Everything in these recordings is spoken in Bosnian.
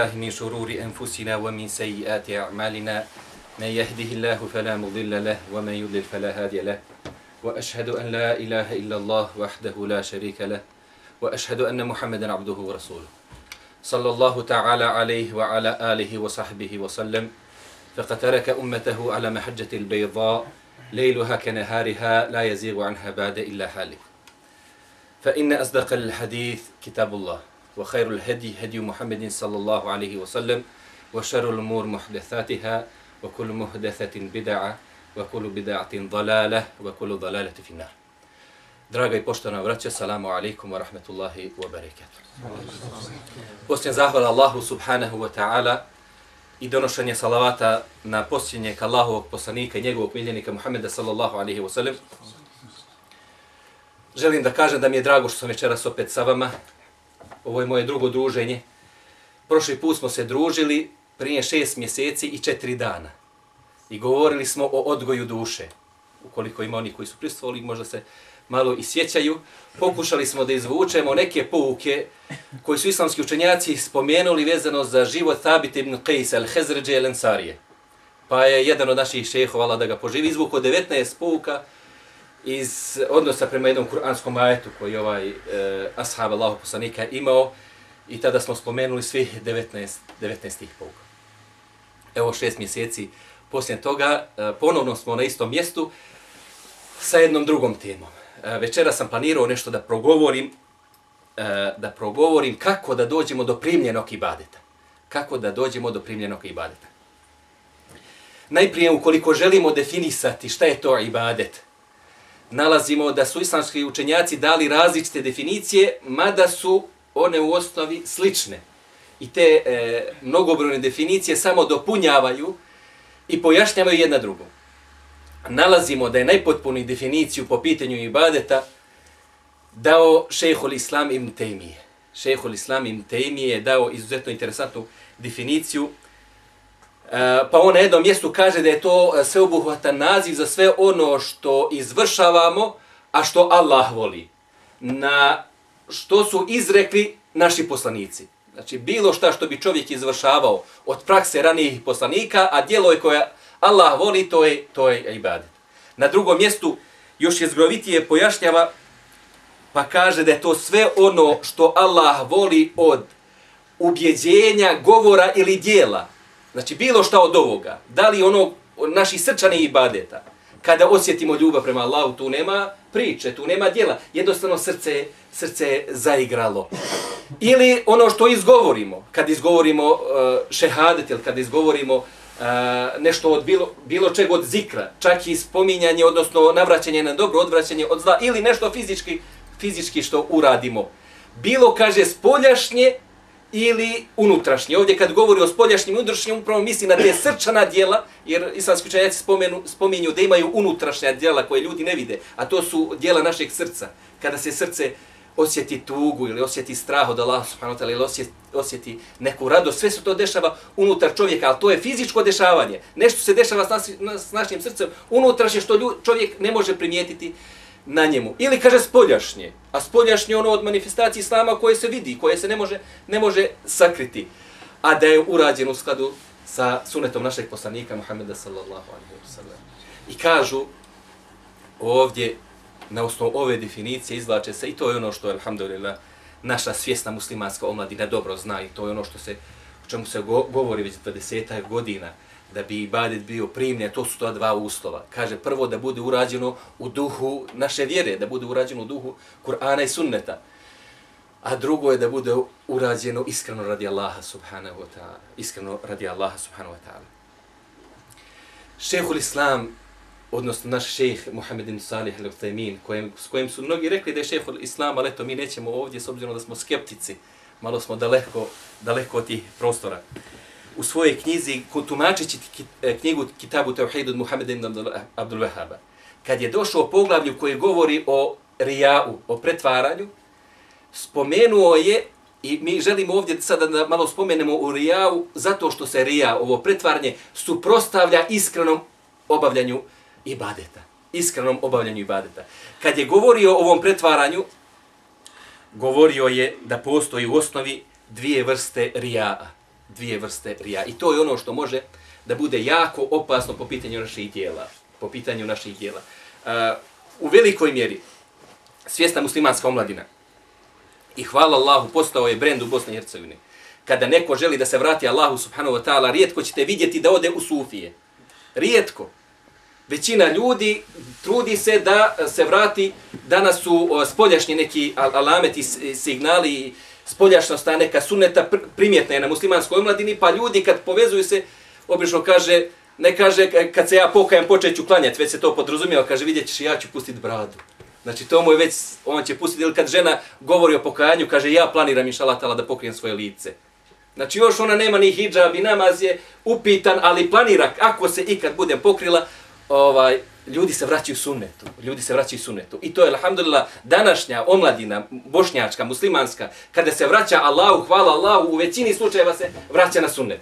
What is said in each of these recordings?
بالله من شرور أنفسنا ومن سيئات أعمالنا. من يهده الله فلا مضل له ومن يضلل فلا هادي له. وأشهد أن لا إله إلا الله وحده لا شريك له. وأشهد أن محمدا عبده ورسوله. صلى الله تعالى عليه وعلى آله وصحبه وسلم. فقد ترك أمته على محجة البيضاء ليلها كنهارها لا يزيغ عنها بعد إلا حالك فإن أصدق الحديث كتاب الله. وخير الهدي هدي محمد صلى الله عليه وسلم وشر الأمور محدثاتها وكل محدثة بدعة وكل بدعة ضلالة وكل ضلالة في النار Draga i poštovana braća, salamu alaikum wa rahmetullahi wa barakatuh. Posljednja zahvala Allahu subhanahu wa ta'ala i donošenje salavata na posljednjeg Allahovog poslanika i njegovog miljenika Muhammeda sallallahu alaihi wa sallam. Želim da kažem da mi je drago što sam večeras opet sa vama. Ovo je moje drugo druženje. Prošli put smo se družili prije šest mjeseci i četiri dana. I govorili smo o odgoju duše. Ukoliko ima oni koji su pristovali, možda se malo i sjećaju. Pokušali smo da izvučemo neke pouke koje su islamski učenjaci spomenuli vezano za život Thabit ibn Qais al-Hezređe al-Ansarije. Pa je jedan od naših šehova, da ga poživi, izvuko 19 pouka iz odnosa prema jednom kuranskom ajetu koji ovaj e, ashab Allahu poslanika imao i tada smo spomenuli svih 19, 19 tih pouka. Evo šest mjeseci poslije toga e, ponovno smo na istom mjestu sa jednom drugom temom. E, večera sam planirao nešto da progovorim e, da progovorim kako da dođemo do primljenog ibadeta. Kako da dođemo do primljenog ibadeta. Najprije, ukoliko želimo definisati šta je to ibadet, nalazimo da su islamski učenjaci dali različite definicije, mada su one u osnovi slične. I te e, mnogobrojne definicije samo dopunjavaju i pojašnjavaju jedna drugu. Nalazimo da je najpotpuniji definiciju po pitanju ibadeta dao šehol Islam ibn Tejmije. Šehol Islam ibn Tejmije je dao izuzetno interesantnu definiciju E, pa on na jednom mjestu kaže da je to e, sveobuhvatan naziv za sve ono što izvršavamo, a što Allah voli. Na što su izrekli naši poslanici. Znači, bilo šta što bi čovjek izvršavao od prakse ranijih poslanika, a dijelo je koje Allah voli, to je, to je ibadet. Na drugom mjestu još je zgrovitije pojašnjava, pa kaže da je to sve ono što Allah voli od ubjeđenja, govora ili dijela. Znači, bilo šta od ovoga, da li ono naši srčani ibadeta, kada osjetimo ljubav prema Allahu, tu nema priče, tu nema djela. jednostavno srce, srce je zaigralo. Ili ono što izgovorimo, kad izgovorimo uh, šehadet ili kad izgovorimo uh, nešto od bilo, bilo čeg od zikra, čak i spominjanje, odnosno navraćanje na dobro, odvraćanje od zla, ili nešto fizički, fizički što uradimo. Bilo, kaže, spoljašnje ili unutrašnje. Ovdje kad govori o spoljašnjim i unutrašnjim, upravo misli na te srčana dijela, jer islamski učenjaci spomenu, spominju da imaju unutrašnja dijela koje ljudi ne vide, a to su dijela našeg srca. Kada se srce osjeti tugu ili osjeti strah od Allah subhanahu wa ta'ala ili osjeti, osjeti neku radost, sve se to dešava unutar čovjeka, ali to je fizičko dešavanje. Nešto se dešava s, nas, s našim srcem unutrašnje što ljud, čovjek ne može primijetiti na njemu. Ili kaže spoljašnje, a spoljašnje ono od manifestacije islama koje se vidi, koje se ne može, ne može sakriti, a da je urađen u skladu sa sunetom našeg poslanika Muhammeda sallallahu alaihi wa sallam. I kažu ovdje, na osnovu ove definicije izvlače se, i to je ono što je, alhamdulillah, naša svjesna muslimanska omladina dobro zna i to je ono što se, o čemu se go, govori već 20 godina, da bi ibadet bio primljen, to su to dva uslova. Kaže prvo da bude urađeno u duhu naše vjere, da bude urađeno u duhu Kur'ana i sunneta. A drugo je da bude urađeno iskreno radi Allaha subhanahu wa ta'ala. Iskreno radi Allaha subhanahu wa ta'ala. Šehul Islam, odnosno naš šejh Muhammed ibn Salih al-Uthaymin, kojem, s kojim su mnogi rekli da je šehul Islam, ali eto mi nećemo ovdje s obzirom da smo skeptici, malo smo daleko, daleko od tih prostora u svojoj knjizi, tumačeći e, knjigu Kitabu Tauhid od Muhammeda ibn Abdul- Wahaba, kad je došao poglavlju koji govori o rijau, o pretvaranju, spomenuo je, i mi želimo ovdje sada da malo spomenemo o rijau, zato što se rija, ovo pretvaranje, suprostavlja iskrenom obavljanju ibadeta. Iskrenom obavljanju ibadeta. Kad je govorio o ovom pretvaranju, govorio je da postoji u osnovi dvije vrste rijaa. Dvije vrste rija. I to je ono što može da bude jako opasno po pitanju naših dijela. Po pitanju naših dijela. Uh, u velikoj mjeri svjesna muslimanska omladina i hvala Allahu postao je brend u Bosni i Hercegovini. Kada neko želi da se vrati Allahu subhanahu wa ta'ala, rijetko ćete vidjeti da ode u sufije. Rijetko. Većina ljudi trudi se da se vrati, danas su spoljašnji neki alameti, signali, spoljašnost, ta neka suneta primjetna je na muslimanskoj omladini, pa ljudi kad povezuju se, obično kaže, ne kaže kad se ja pokajem počet ću klanjati, već se to podrazumijeva, kaže vidjet ćeš ja ću pustiti bradu. Znači to mu je već, on će pustiti, ili kad žena govori o pokajanju, kaže ja planiram inšalatala da pokrijem svoje lice. Znači još ona nema ni hijab i namaz je upitan, ali planira ako se ikad budem pokrila, ovaj, ljudi se vraćaju sunnetu. Ljudi se vraćaju sunnetu. I to je, alhamdulillah, današnja omladina, bošnjačka, muslimanska, kada se vraća Allahu, hvala Allahu, u većini slučajeva se vraća na sunnet.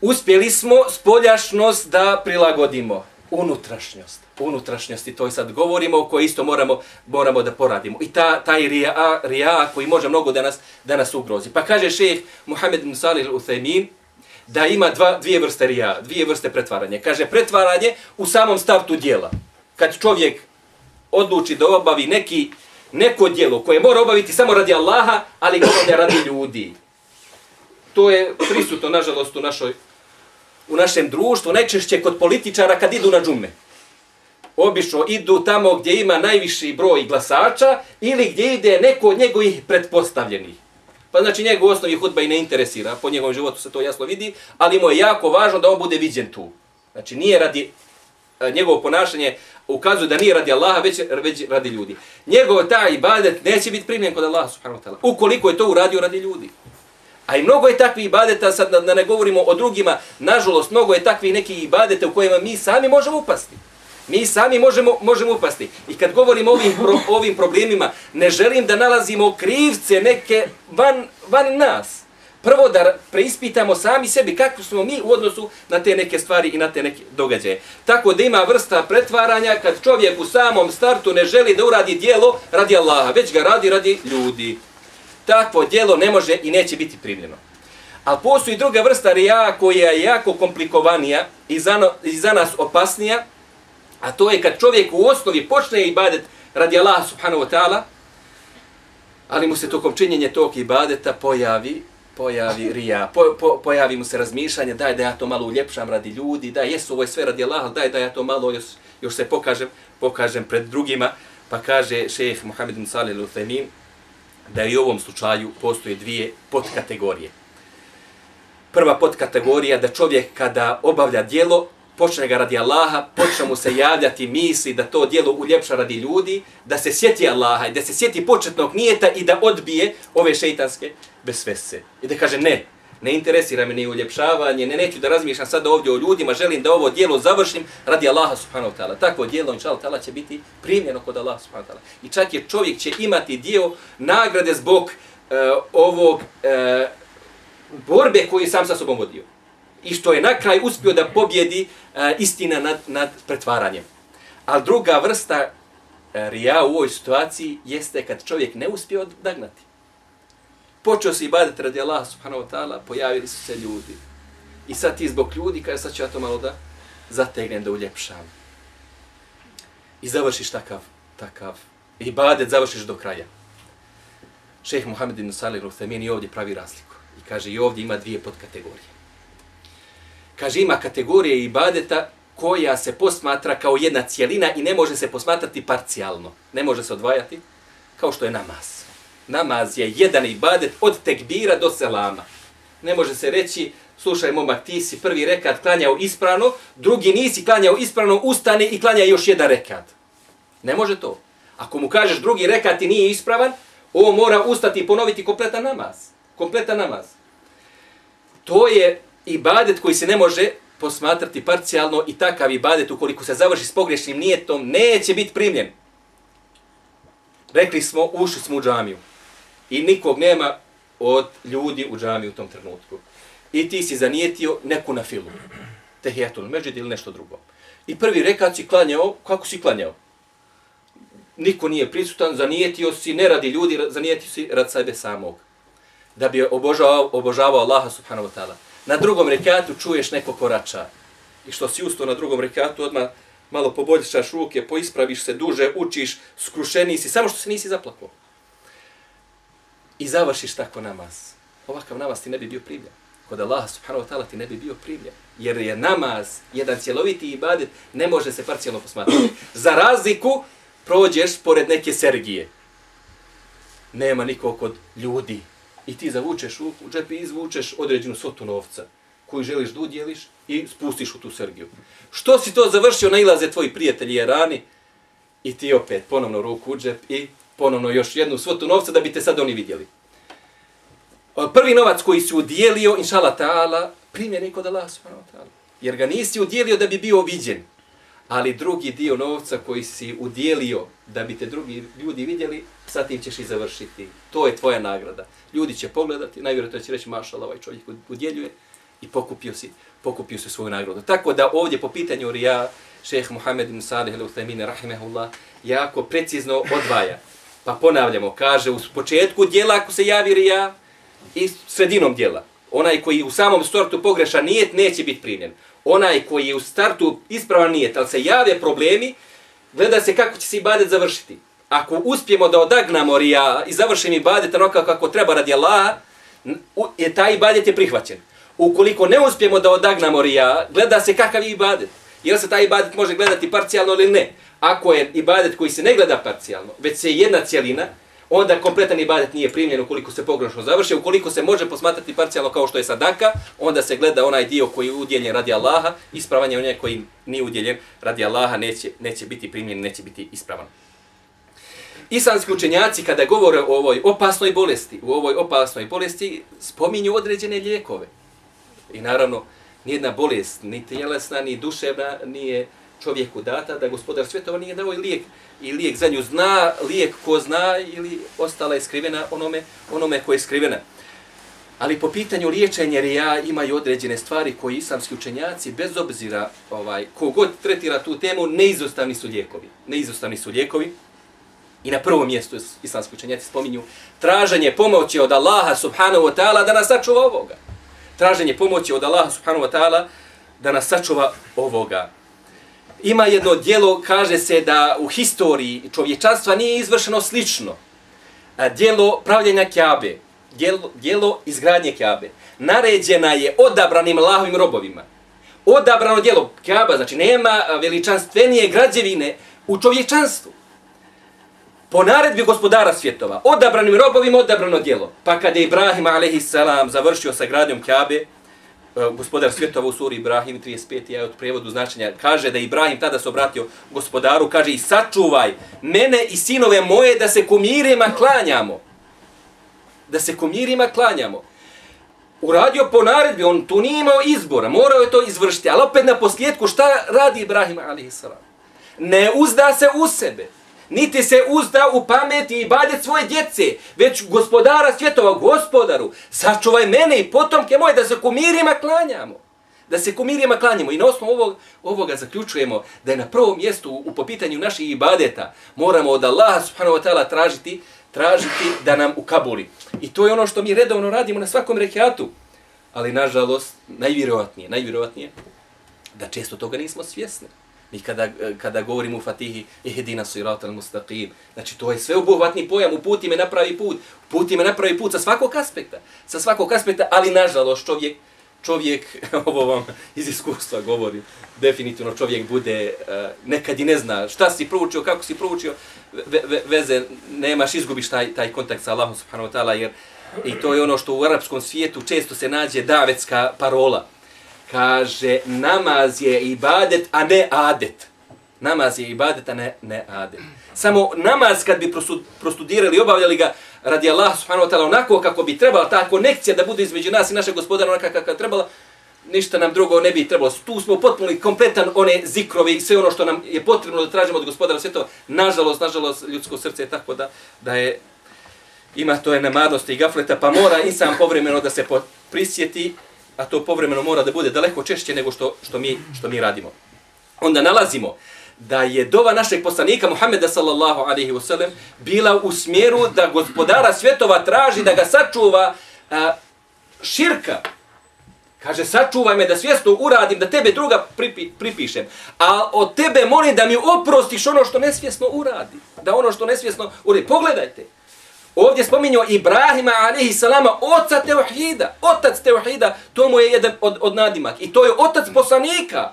Uspjeli smo spoljašnost da prilagodimo unutrašnjost. Unutrašnjost i to je sad govorimo o kojoj isto moramo, moramo da poradimo. I ta, taj rija, rija koji može mnogo da nas, da nas ugrozi. Pa kaže šejh Muhammed bin Salih al-Uthaymin da ima dva, dvije vrste rija, dvije vrste pretvaranja. Kaže pretvaranje u samom startu dijela. Kad čovjek odluči da obavi neki, neko dijelo koje mora obaviti samo radi Allaha, ali ga ne radi ljudi. To je prisutno, nažalost, u našoj u našem društvu, najčešće kod političara kad idu na džume. Obično idu tamo gdje ima najviši broj glasača ili gdje ide neko od njegovih pretpostavljenih. Pa znači njegov osnovi hudba i ne interesira, po njegovom životu se to jasno vidi, ali mu je jako važno da on bude viđen tu. Znači nije radi e, njegovo ponašanje ukazuje da nije radi Allaha, već, već radi ljudi. Njegov taj ibadet neće biti primljen kod Allaha subhanahu wa ta'ala. Ukoliko je to uradio radi ljudi. A i mnogo je takvih ibadeta, sad da ne govorimo o drugima, nažalost, mnogo je takvih nekih ibadeta u kojima mi sami možemo upasti. Mi sami možemo, možemo upasti. I kad govorimo o ovim, pro, ovim problemima, ne želim da nalazimo krivce neke van, van nas. Prvo da preispitamo sami sebi kako smo mi u odnosu na te neke stvari i na te neke događaje. Tako da ima vrsta pretvaranja kad čovjek u samom startu ne želi da uradi dijelo radi Allaha, već ga radi radi ljudi takvo djelo ne može i neće biti primljeno. Ali postoji druga vrsta rija koja je jako komplikovanija i za, no, i za nas opasnija, a to je kad čovjek u osnovi počne ibadet radi Allaha subhanahu wa ta'ala, ali mu se tokom činjenja tog ibadeta pojavi pojavi rija, po, po, pojavi mu se razmišljanje, daj da ja to malo uljepšam radi ljudi, daj jesu ovo je sve radi Allaha, daj da ja to malo još, još se pokažem, pokažem pred drugima, pa kaže šejh Muhammed bin Salih al-Uthaymin, da i u ovom slučaju postoje dvije podkategorije. Prva podkategorija da čovjek kada obavlja dijelo, počne ga radi Allaha, počne mu se javljati misli da to dijelo uljepša radi ljudi, da se sjeti Allaha i da se sjeti početnog nijeta i da odbije ove šeitanske besvese. I da kaže ne, ne interesira me ni uljepšavanje, ne neću da razmišljam sada ovdje o ljudima, želim da ovo dijelo završim radi Allaha subhanahu wa ta'ala. Takvo dijelo, inša Allah, će biti primljeno kod Allaha subhanahu wa ta'ala. I čak je čovjek će imati dio nagrade zbog uh, ovog uh, borbe koju sam sa sobom vodio. I što je na kraj uspio da pobjedi e, istina nad, nad pretvaranjem. Ali druga vrsta e, rija u ovoj situaciji jeste kad čovjek ne uspije odagnati počeo se ibadet radi Allah subhanahu wa ta'ala, pojavili su se ljudi. I sad ti zbog ljudi, kaže sad ću ja to malo da zategnem, da uljepšam. I završiš takav, takav ibadet, završiš do kraja. Šejh Muhammed ibn Salih al-Uthaymeen i ovdje pravi razliku. I kaže i ovdje ima dvije podkategorije. Kaže ima kategorije ibadeta koja se posmatra kao jedna cijelina i ne može se posmatrati parcijalno. Ne može se odvajati kao što je namaz namaz je jedan ibadet od tekbira do selama. Ne može se reći, slušaj momak, ti si prvi rekat klanjao ispravno, drugi nisi klanjao ispravno, ustani i klanja još jedan rekat. Ne može to. Ako mu kažeš drugi rekat i nije ispravan, ovo mora ustati i ponoviti kompletan namaz. Kompletan namaz. to je ibadet koji se ne može posmatrati parcijalno i takav ibadet ukoliko se završi s pogrešnim nijetom neće biti primljen. Rekli smo, ušli smo u džamiju i nikog nema od ljudi u džamiji u tom trenutku. I ti si zanijetio neku na filu. Tehijatul međid ili nešto drugo. I prvi rekat si klanjao, kako si klanjao? Niko nije prisutan, zanijetio si, ne radi ljudi, zanijetio si rad sebe samog. Da bi obožavao, obožavao Allaha subhanahu wa ta'ala. Na drugom rekatu čuješ neko korača. I što si ustao na drugom rekatu, odmah malo poboljšaš ruke, poispraviš se duže, učiš, skrušeni si, samo što se nisi zaplakao. I završiš tako namaz. Ovakav namaz ti ne bi bio primljen. Kod Allaha subhanahu wa ta'ala ti ne bi bio primljen. Jer je namaz, jedan cjeloviti ibadet, ne može se parcijalno posmatrati. Za razliku, prođeš pored neke Sergije. Nema niko kod ljudi. I ti zavučeš u, u džep i izvučeš određenu sotu novca koju želiš da udjeliš i spustiš u tu Sergiju. Što si to završio, nailaze tvoji prijatelji Jerani i ti opet ponovno ruku u džep i ponovno još jednu svotu novca da bi te sad oni vidjeli. Prvi novac koji si udjelio, inšala ta'ala, primjeni kod Allah subhanahu wa ta'ala. Jer ga nisi udjelio da bi bio viđen. Ali drugi dio novca koji si udjelio da bi te drugi ljudi vidjeli, sa tim ćeš i završiti. To je tvoja nagrada. Ljudi će pogledati, najvjerojatno će reći, mašala, ovaj čovjek udjeljuje i pokupio si, pokupio si svoju nagradu. Tako da ovdje po pitanju Rija, šeheh Muhammed ibn Salih al-Uthaymin, rahimahullah, jako precizno odvaja. Pa ponavljamo, kaže u početku dijela ako se javi Rija i sredinom dijela. Onaj koji u samom startu pogreša nijet neće biti primljen. Onaj koji je u startu ispravan nijet, ali se jave problemi, gleda se kako će se ibadet završiti. Ako uspijemo da odagnamo Rija i završimo ibadet onako kako treba radi Allaha, je taj ibadet je prihvaćen. Ukoliko ne uspijemo da odagnamo rija, gleda se kakav je ibadet. Jel se taj ibadet može gledati parcijalno ili ne? Ako je ibadet koji se ne gleda parcijalno, već se jedna cijelina, onda kompletan ibadet nije primljen ukoliko se pogrešno završi. Ukoliko se može posmatrati parcijalno kao što je sadaka, onda se gleda onaj dio koji je udjeljen radi Allaha, ispravanje onaj koji nije udjeljen radi Allaha neće, neće biti primljen, neće biti ispravan. Islamski učenjaci kada govore o ovoj opasnoj bolesti, u ovoj opasnoj bolesti spominju određene lijekove. I naravno, nijedna bolest, ni tjelesna, ni duševna, nije čovjeku data, da gospodar svjetova nije dao i lijek, i lijek za nju zna, lijek ko zna ili ostala je skrivena onome, onome koje je skrivena. Ali po pitanju liječenja rija imaju određene stvari koji islamski učenjaci, bez obzira ovaj, kogod tretira tu temu, neizostavni su lijekovi. Neizostavni su lijekovi. I na prvom mjestu islamski učenjaci spominju traženje pomoći od Allaha subhanahu wa ta'ala da nas sačuva ovoga traženje pomoći od Allaha subhanahu wa ta'ala da nas sačuva ovoga. Ima jedno dijelo, kaže se da u historiji čovječanstva nije izvršeno slično. Dijelo pravljenja Kjabe, dijelo, dijelo izgradnje Kjabe, naređena je odabranim Allahovim robovima. Odabrano dijelo Kjaba, znači nema veličanstvenije građevine u čovječanstvu po naredbi gospodara svjetova, odabranim robovima odabrano djelo. Pa kada je Ibrahim a.s. završio sa gradnjom Kjabe, Eh, gospodar svjetova u suri Ibrahim 35. ja od prevodu značenja, kaže da Ibrahim tada se obratio gospodaru, kaže i sačuvaj mene i sinove moje da se kumirima klanjamo. Da se kumirima klanjamo. Uradio po naredbi, on tu nije imao izbora, morao je to izvršiti, ali opet na posljedku šta radi Ibrahim a.s. Ne uzda se u sebe niti se uzda u pameti i badet svoje djece, već gospodara svjetova, gospodaru, sačuvaj mene i potomke moje da se kumirima klanjamo. Da se kumirima klanjamo i na osnovu ovog, ovoga zaključujemo da je na prvom mjestu u, u popitanju naših ibadeta moramo od Allaha subhanahu wa ta'ala tražiti, tražiti da nam ukabuli. I to je ono što mi redovno radimo na svakom rekiatu. Ali nažalost, najvjerovatnije, najvjerovatnije da često toga nismo svjesni. Mi kada, kada govorimo u Fatihi, ihdina sirat al mustaqim, znači to je sve obuhvatni pojam, uputi me na pravi put, uputi me na pravi put sa svakog aspekta, sa svakog aspekta, ali nažalost čovjek, čovjek, ovo vam iz iskustva govori, definitivno čovjek bude, eh, nekad i ne zna šta si proučio, kako si proučio, ve, ve, veze, nemaš, izgubiš taj, taj kontakt sa Allahom subhanahu wa ta'ala, jer i to je ono što u arapskom svijetu često se nađe davetska parola, kaže namaz je ibadet, a ne adet. Namaz je ibadet, a ne, ne adet. Samo namaz kad bi prostudirali, obavljali ga radi Allah subhanahu wa ta'ala onako kako bi trebala ta konekcija da bude između nas i našeg gospodara onako kako je trebala, ništa nam drugo ne bi trebalo. Tu smo potpuno kompletan one zikrove i sve ono što nam je potrebno da tražimo od gospodara svjetova. Nažalost, nažalost, ljudsko srce je tako da, da je ima to je nemarnosti i gafleta, pa mora insan povremeno da se prisjeti, a to povremeno mora da bude daleko češće nego što, što, mi, što mi radimo. Onda nalazimo da je dova našeg poslanika Muhammeda sallallahu alaihi wasallam bila u smjeru da gospodara svjetova traži da ga sačuva a, širka. Kaže, sačuvaj me da svjesno uradim, da tebe druga pripi, pripišem. A od tebe molim da mi oprostiš ono što nesvjesno uradi. Da ono što nesvjesno uradi. Pogledajte. Ovdje spominjao Ibrahima alaihi salama, oca Teuhida, otac Teuhida, to mu je jedan od, od nadimak. I to je otac poslanika.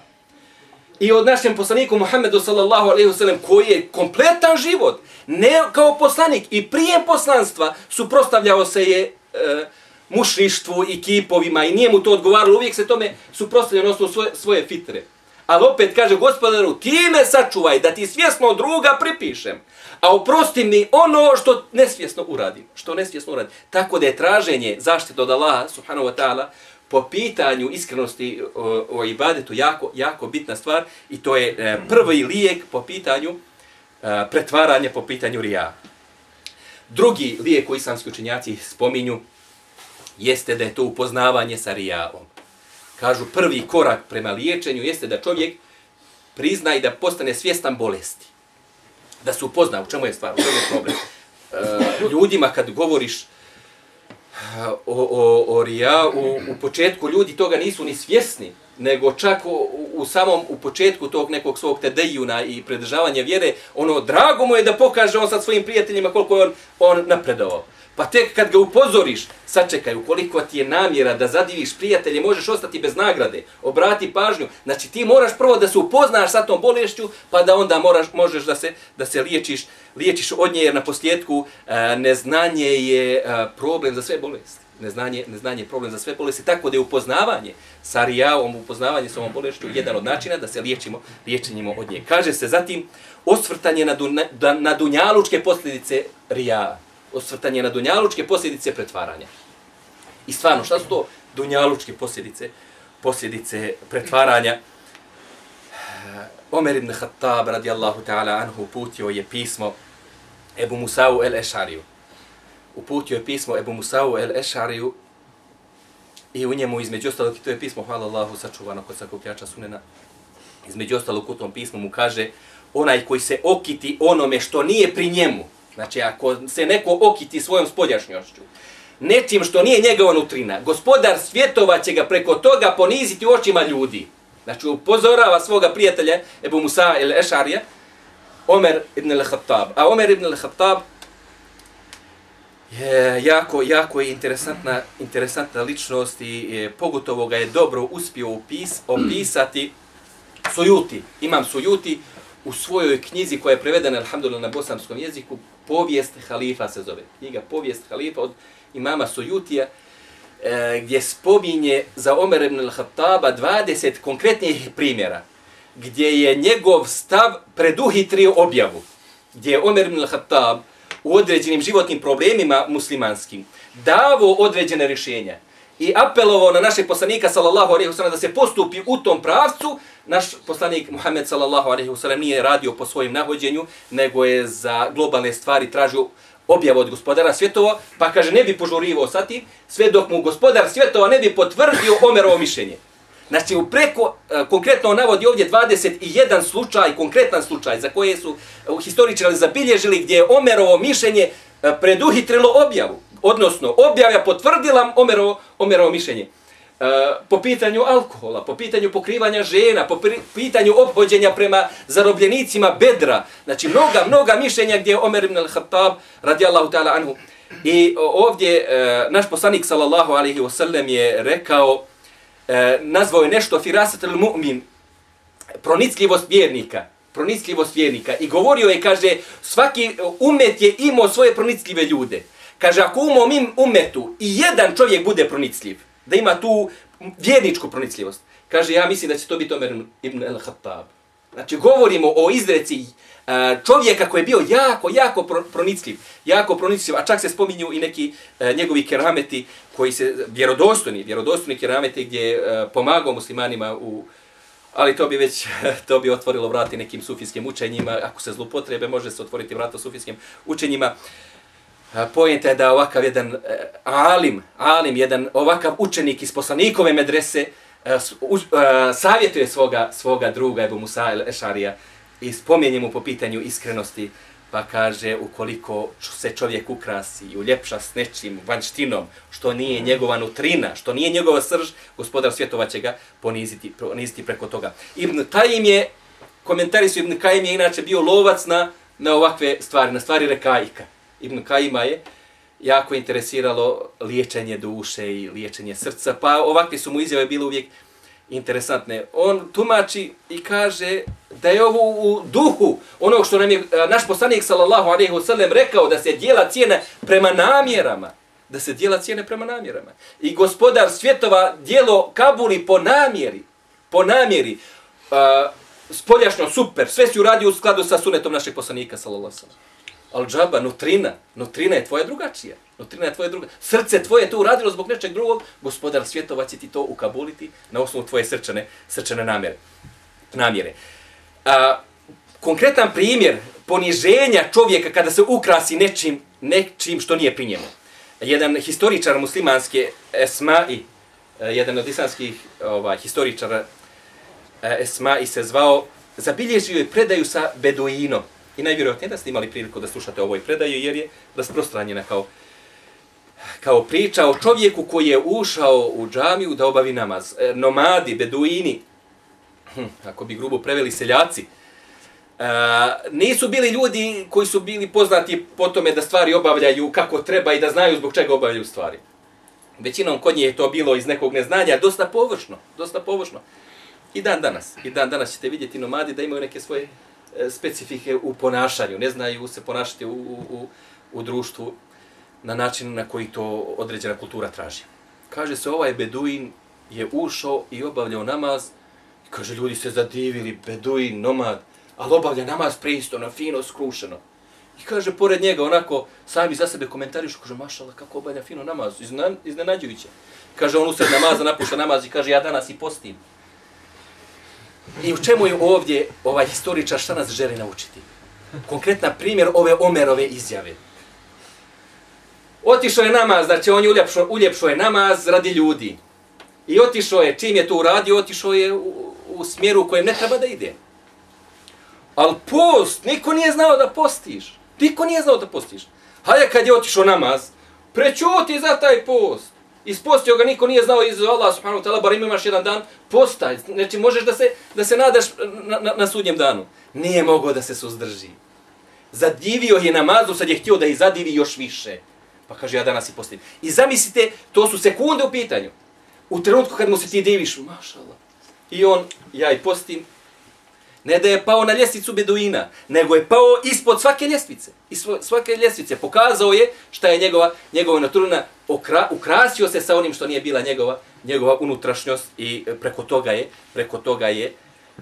I od našem poslaniku Muhammedu sallallahu alaihi wasallam, koji je kompletan život, ne kao poslanik i prije poslanstva, suprostavljao se je e, mušništvu i kipovima i nije mu to odgovaralo, uvijek se tome suprostavljao na svoje, svoje fitre. Ali opet kaže gospodaru, ti me sačuvaj da ti svjesno druga pripišem a oprosti mi ono što nesvjesno uradim, što nesvjesno uradim. Tako da je traženje zaštite od Allaha, subhanahu wa ta'ala, po pitanju iskrenosti o, o ibadetu jako, jako bitna stvar i to je e, prvi lijek po pitanju e, pretvaranja po pitanju rija. Drugi lijek koji islamski učenjaci spominju jeste da je to upoznavanje sa rijalom. Kažu prvi korak prema liječenju jeste da čovjek prizna i da postane svjestan bolesti da se upozna u čemu je stvar, u čemu je problem. E, ljudima kad govoriš e, o, o, o rija, u, u početku ljudi toga nisu ni svjesni, nego čak u, u samom u početku tog nekog svog tedejuna i predržavanja vjere, ono drago mu je da pokaže on sa svojim prijateljima koliko je on, on napredovao. Pa tek kad ga upozoriš, sačekaj, ukoliko ti je namjera da zadiviš prijatelje, možeš ostati bez nagrade, obrati pažnju. Znači ti moraš prvo da se upoznaš sa tom bolešću, pa da onda moraš, možeš da se, da se liječiš, liječiš od nje, jer na posljedku e, neznanje je e, problem za sve bolesti. Neznanje, neznanje je problem za sve bolesti, tako da je upoznavanje sa rijavom, upoznavanje sa ovom bolešću jedan od načina da se liječimo, liječenjimo od nje. Kaže se zatim, osvrtanje na, dun, na dunjalučke posljedice rijava osvrtanje na dunjalučke posljedice pretvaranja. I stvarno, šta su to dunjalučke posljedice? Posljedice pretvaranja. Omer ibn Khattab, radijallahu ta'ala anhu, uputio je pismo Ebu Musa'u el-Ešariju. Uputio je pismo Ebu Musa'u el-Ešariju i u njemu, između ostalog, to je pismo, hvala Allahu, sačuvano kod sakupljača sunena, između ostalog u tom pismu mu kaže, onaj koji se okiti onome što nije pri njemu, Znači, ako se neko okiti svojom spoljašnjošću, nečim što nije njegova nutrina, gospodar svjetova će ga preko toga poniziti u očima ljudi. Znači, upozorava svoga prijatelja, Ebu Musa ili Ešarija, Omer ibn al-Khattab. A Omer ibn al-Khattab je jako, jako je interesantna, interesantna ličnost i je, pogotovo ga je dobro uspio upis, opisati Sujuti. Imam Sujuti u svojoj knjizi koja je prevedena, alhamdulillah, na bosanskom jeziku, povijest halifa se zove. Knjiga povijest halifa od imama Sojutija, e, gdje spominje za Omer ibn al-Hattaba 20 konkretnih primjera, gdje je njegov stav preduhitrio objavu, gdje je Omer ibn al-Hattab u određenim životnim problemima muslimanskim davo određene rješenja i apelovao na našeg poslanika sallallahu alejhi ve sellem da se postupi u tom pravcu. Naš poslanik Muhammed sallallahu alejhi ve sellem nije radio po svojim nahođenju nego je za globalne stvari tražio objavu od gospodara svjetova pa kaže ne bi požurivao sa tim sve dok mu gospodar svjetova ne bi potvrdio Omerovo mišljenje. Znači, u preko, e, konkretno navodi ovdje 21 slučaj, konkretan slučaj, za koje su e, historičari zabilježili, gdje je Omerovo mišljenje e, preduhitrilo objavu odnosno objava potvrdila Omerovo, Omerovo mišljenje. E, po pitanju alkohola, po pitanju pokrivanja žena, po pitanju obhođenja prema zarobljenicima bedra. Znači, mnoga, mnoga mišljenja gdje je Omer ibn al-Hattab, radijallahu ta'ala anhu. I ovdje e, naš poslanik, sallallahu alaihi wasallam, je rekao, e, nazvao je nešto firasat al-mu'min, pronicljivost vjernika pronicljivost vjernika. I govorio je, kaže, svaki umet je imao svoje pronicljive ljude. Kaže, ako u mom umetu i jedan čovjek bude pronicljiv, da ima tu vjerničku pronicljivost, kaže, ja mislim da će to biti Omer ibn al-Hattab. Znači, govorimo o izreci e, čovjeka koji je bio jako, jako pronicljiv. Jako pronicljiv, a čak se spominju i neki e, njegovi kerameti koji se, vjerodostojni, vjerodostojni kerameti gdje je pomagao muslimanima u, ali to bi već, to bi otvorilo vrati nekim sufijskim učenjima, ako se zlupotrebe, može se otvoriti vrata sufijskim učenjima. Uh, Pojenta je da ovakav jedan e, alim, alim, jedan ovakav učenik iz poslanikove medrese e, e, savjetuje svoga, svoga druga Ebu Musa el Ešarija i spomenje mu po pitanju iskrenosti, pa kaže ukoliko se čovjek ukrasi i uljepša s nečim vanštinom, što nije njegova nutrina, što nije njegova srž, gospodar svjetova će ga poniziti, poniziti preko toga. Ibn Kajim je, komentari su Ibn Kajim je inače bio lovac na, na ovakve stvari, na stvari rekaika. Ibn Kajima je jako interesiralo liječenje duše i liječenje srca, pa ovakve su mu izjave bile uvijek interesantne. On tumači i kaže da je ovo u duhu onog što nam je naš poslanik sallallahu alejhi ve sellem rekao da se djela cijene prema namjerama da se djela cijene prema namjerama. I gospodar svjetova djelo kabuli po namjeri. Po namjeri. Uh, spoljašnjo super. Sve si uradio u skladu sa sunetom našeg poslanika, sallallahu alejhi ve sellem. Al džaba, nutrina. Nutrina je tvoja drugačija. Nutrina je tvoja druga. Srce tvoje je to uradilo zbog nečeg drugog. Gospodar svjetova će ti to ukabuliti na osnovu tvoje srčane, srčane namjere. namjere. A, konkretan primjer poniženja čovjeka kada se ukrasi nečim, nečim što nije pri njemu. Jedan historičar muslimanske Esma'i, e, jedan od islamskih ovaj, historičara e, Esma'i se zvao, zabilježio je predaju sa Beduinom. I najvjerojatnije da ste imali priliku da slušate ovoj predaju, jer je rasprostranjena kao, kao priča o čovjeku koji je ušao u džamiju da obavi namaz. E, nomadi, beduini, hm, ako bi grubo preveli seljaci, e, nisu bili ljudi koji su bili poznati po tome da stvari obavljaju kako treba i da znaju zbog čega obavljaju stvari. Većinom kod njih je to bilo iz nekog neznanja, dosta površno, dosta površno. I dan danas, i dan danas ćete vidjeti nomadi da imaju neke svoje E, specifike u ponašanju, ne znaju se ponašati u, u, u, u društvu na način na koji to određena kultura traži. Kaže se, ovaj beduin je ušao i obavljao namaz i kaže, ljudi se zadivili, beduin, nomad, ali obavlja namaz pristojno, fino, skrušeno. I kaže, pored njega, onako, sami za sebe komentarišu, kaže, mašala, kako obavlja fino namaz, iznenađujuće. Kaže, on usred namaza napušta namaz i kaže, ja danas i postim. I u čemu je ovdje ovaj historičar, šta nas želi naučiti? Konkretna primjer ove Omerove izjave. Otišao je namaz, znači on je uljepšao, uljepšao je namaz radi ljudi. I otišao je, čim je to uradio, otišao je u, u smjeru u kojem ne treba da ide. Al post, niko nije znao da postiš. Niko nije znao da postiš. Hajde kad je otišao namaz, prećuti za taj post. Ispostio ga niko nije znao iz Allah subhanahu wa ta'ala, bar imaš jedan dan, postaj. Znači možeš da se, da se nadaš na, na, na sudnjem danu. Nije mogao da se suzdrži. Zadivio je namazu, sad je htio da ih zadivi još više. Pa kaže, ja danas i postim. I zamislite, to su sekunde u pitanju. U trenutku kad mu se ti diviš, mašala. I on, ja i postim, ne da je pao na ljestvicu beduina, nego je pao ispod svake ljestvice. I svake ljestvice pokazao je šta je njegova, njegova naturna, okra, ukrasio se sa onim što nije bila njegova, njegova unutrašnjost i e, preko toga je, preko toga je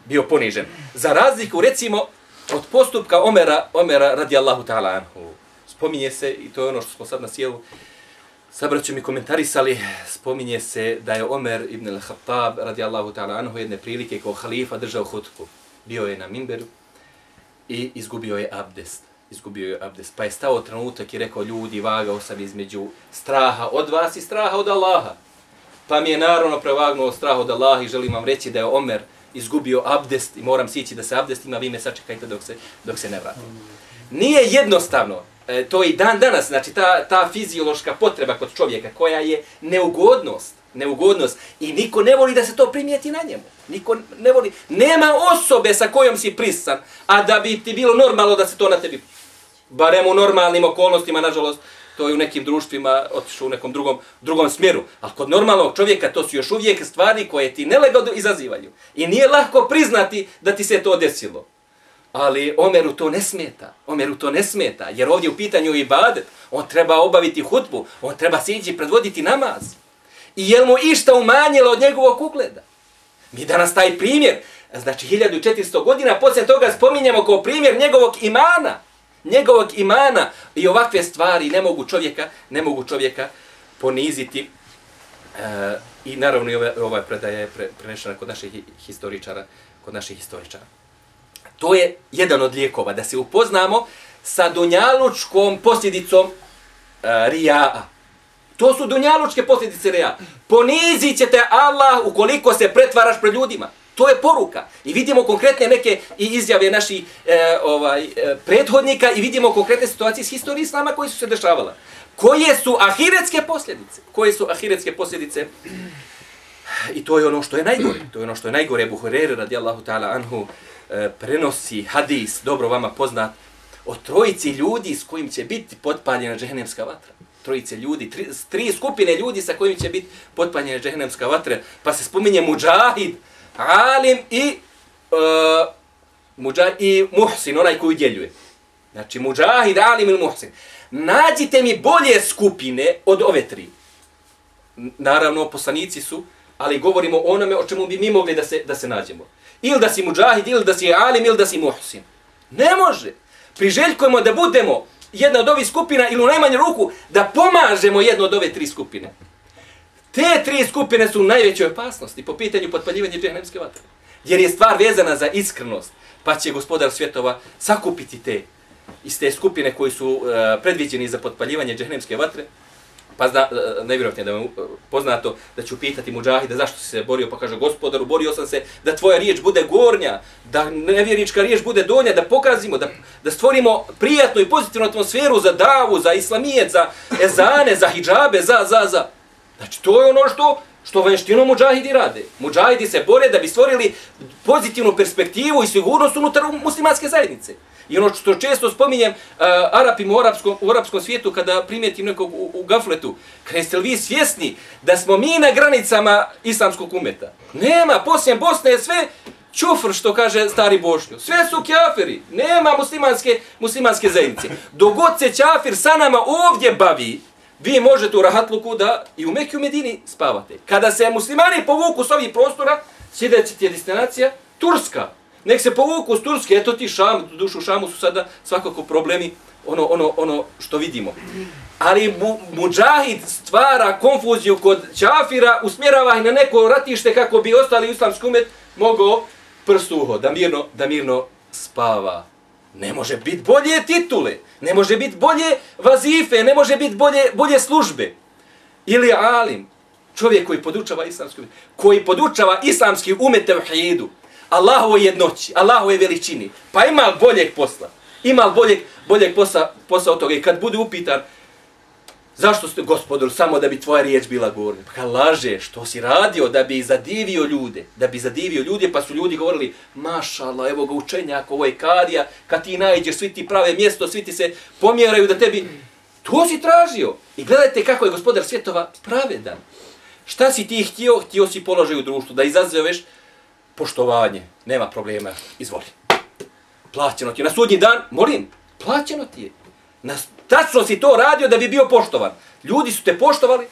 bio ponižen. Za razliku, recimo, od postupka Omera, Omera radijallahu ta'ala anhu. Spominje se, i to je ono što smo sad na sjelu, Sabraću mi komentarisali, spominje se da je Omer ibn al-Khattab radijallahu ta'ala anhu jedne prilike kao halifa držao hutbu. Bio je na Mimberu i izgubio je abdest. Izgubio je abdest. Pa je stao trenutak i rekao ljudi, vagao sam između straha od vas i straha od Allaha. Pa mi je naravno prevagnuo strah od Allaha i želim vam reći da je Omer izgubio abdest i moram sići da se abdestima, vi me sačekajte dok se, dok se ne vratim. Nije jednostavno, e, to i dan danas, znači ta, ta fiziološka potreba kod čovjeka koja je neugodnost, neugodnost i niko ne voli da se to primijeti na njemu. Niko ne voli, nema osobe sa kojom si prisan, a da bi ti bilo normalno da se to na tebi, barem u normalnim okolnostima, nažalost, to je u nekim društvima otišlo u nekom drugom, drugom smjeru. Ali kod normalnog čovjeka to su još uvijek stvari koje ti nelegodno izazivaju. I nije lahko priznati da ti se to desilo. Ali Omeru to ne smeta. Omeru to ne smeta. Jer ovdje u pitanju ibadet. On treba obaviti hutbu. On treba siđi predvoditi namaz. I jel mu išta umanjilo od njegovog ugleda? Mi danas taj primjer, Znači 1400 godina, poslije toga spominjemo kao primjer njegovog imana. Njegovog imana i ovakve stvari ne mogu čovjeka, ne mogu čovjeka poniziti. E, I naravno i ova, ova predaja je pre, prenešena kod naših historičara, kod naših historičara. To je jedan od lijekova, da se upoznamo sa dunjalučkom posljedicom e, rijaa. To su dunjalučke posljedice rijaa. Ponizit ćete Allah ukoliko se pretvaraš pred ljudima. To je poruka. I vidimo konkretne neke i izjave naših e, ovaj, e, prethodnika i vidimo konkretne situacije iz historije Islama koji su se dešavala. Koje su ahiretske posljedice? Koje su ahiretske posljedice? I to je ono što je najgore. To je ono što je najgore. Buhurere radijallahu ta'ala anhu e, prenosi hadis, dobro vama poznat, o trojici ljudi s kojim će biti potpaljena džehennemska vatra. Trojice ljudi, tri, tri skupine ljudi sa kojim će biti potpanjene džehennemska vatra. Pa se spominje muđahid, alim i, e, uh, muđa, i muhsin, onaj koji djeljuje. Znači muđahid, alim ili muhsin. Nađite mi bolje skupine od ove tri. Naravno, poslanici su, ali govorimo o onome o čemu bi mi mogli da se, da se nađemo. Ili da si muđahid, ili da si alim, ili da si muhsin. Ne može. Priželjkujemo da budemo jedna od ovih skupina ili u najmanju ruku da pomažemo jednu od ove tri skupine. Te tri skupine su u najvećoj opasnosti po pitanju potpaljivanja džehennemske vatre. Jer je stvar vezana za iskrenost. Pa će gospodar svjetova sakupiti te iz te skupine koji su uh, predviđeni za potpaljivanje džehennemske vatre, pa zna, e, nevjerojatno da je poznato da ću pitati muđahida zašto si se borio, pa kaže gospodaru, borio sam se da tvoja riječ bude gornja, da nevjernička riječ bude donja, da pokazimo, da, da stvorimo prijatnu i pozitivnu atmosferu za davu, za islamijet, za ezane, za hidžabe, za, za, za. Znači, to je ono što što vanštino muđahidi rade. Muđahidi se bore da bi stvorili pozitivnu perspektivu i sigurnost unutar muslimanske zajednice. I ono što često spominjem eh, uh, Arapima u arapskom, u arapskom svijetu kada primjetim nekog u, u gafletu, kada jeste li vi svjesni da smo mi na granicama islamskog umeta? Nema, poslije Bosne je sve čufr što kaže stari Bošnju. Sve su kjafiri, nema muslimanske, muslimanske zajednice. Dogod se kjafir sa nama ovdje bavi, vi možete u Rahatluku da i u Mekiju Medini spavate. Kada se muslimani povuku s ovih prostora, sljedeća ti je destinacija Turska. Nek se povuku s Turske, eto ti Šam, dušu u Šamu su sada svakako problemi, ono, ono, ono što vidimo. Ali mu, muđahid stvara konfuziju kod Čafira, usmjerava ih na neko ratište kako bi ostali islamski umet mogao prstuho, da mirno, da mirno spava. Ne može biti bolje titule, ne može biti bolje vazife, ne može biti bolje, bolje službe. Ili alim, čovjek koji podučava islamski umet, koji podučava islamski umet tevhidu, Allahovo jednoći, Allahove veličini, pa ima boljeg posla, ima boljeg, boljeg posla, posla od toga. I kad bude upitan, zašto ste, gospodaru, samo da bi tvoja riječ bila govorna? Pa laže, što si radio da bi zadivio ljude, da bi zadivio ljude, pa su ljudi govorili, mašala, evo ga učenjak, ovo je kadija, kad ti najđeš, svi ti prave mjesto, svi ti se pomjeraju da tebi, to si tražio. I gledajte kako je gospodar svjetova pravedan. Šta si ti htio? Htio si položaj u društvu, da izazoveš poštovanje, nema problema, izvoli. Plaćeno ti je. Na sudnji dan, molim, plaćeno ti je. Na, tačno si to radio da bi bio poštovan. Ljudi su te poštovali,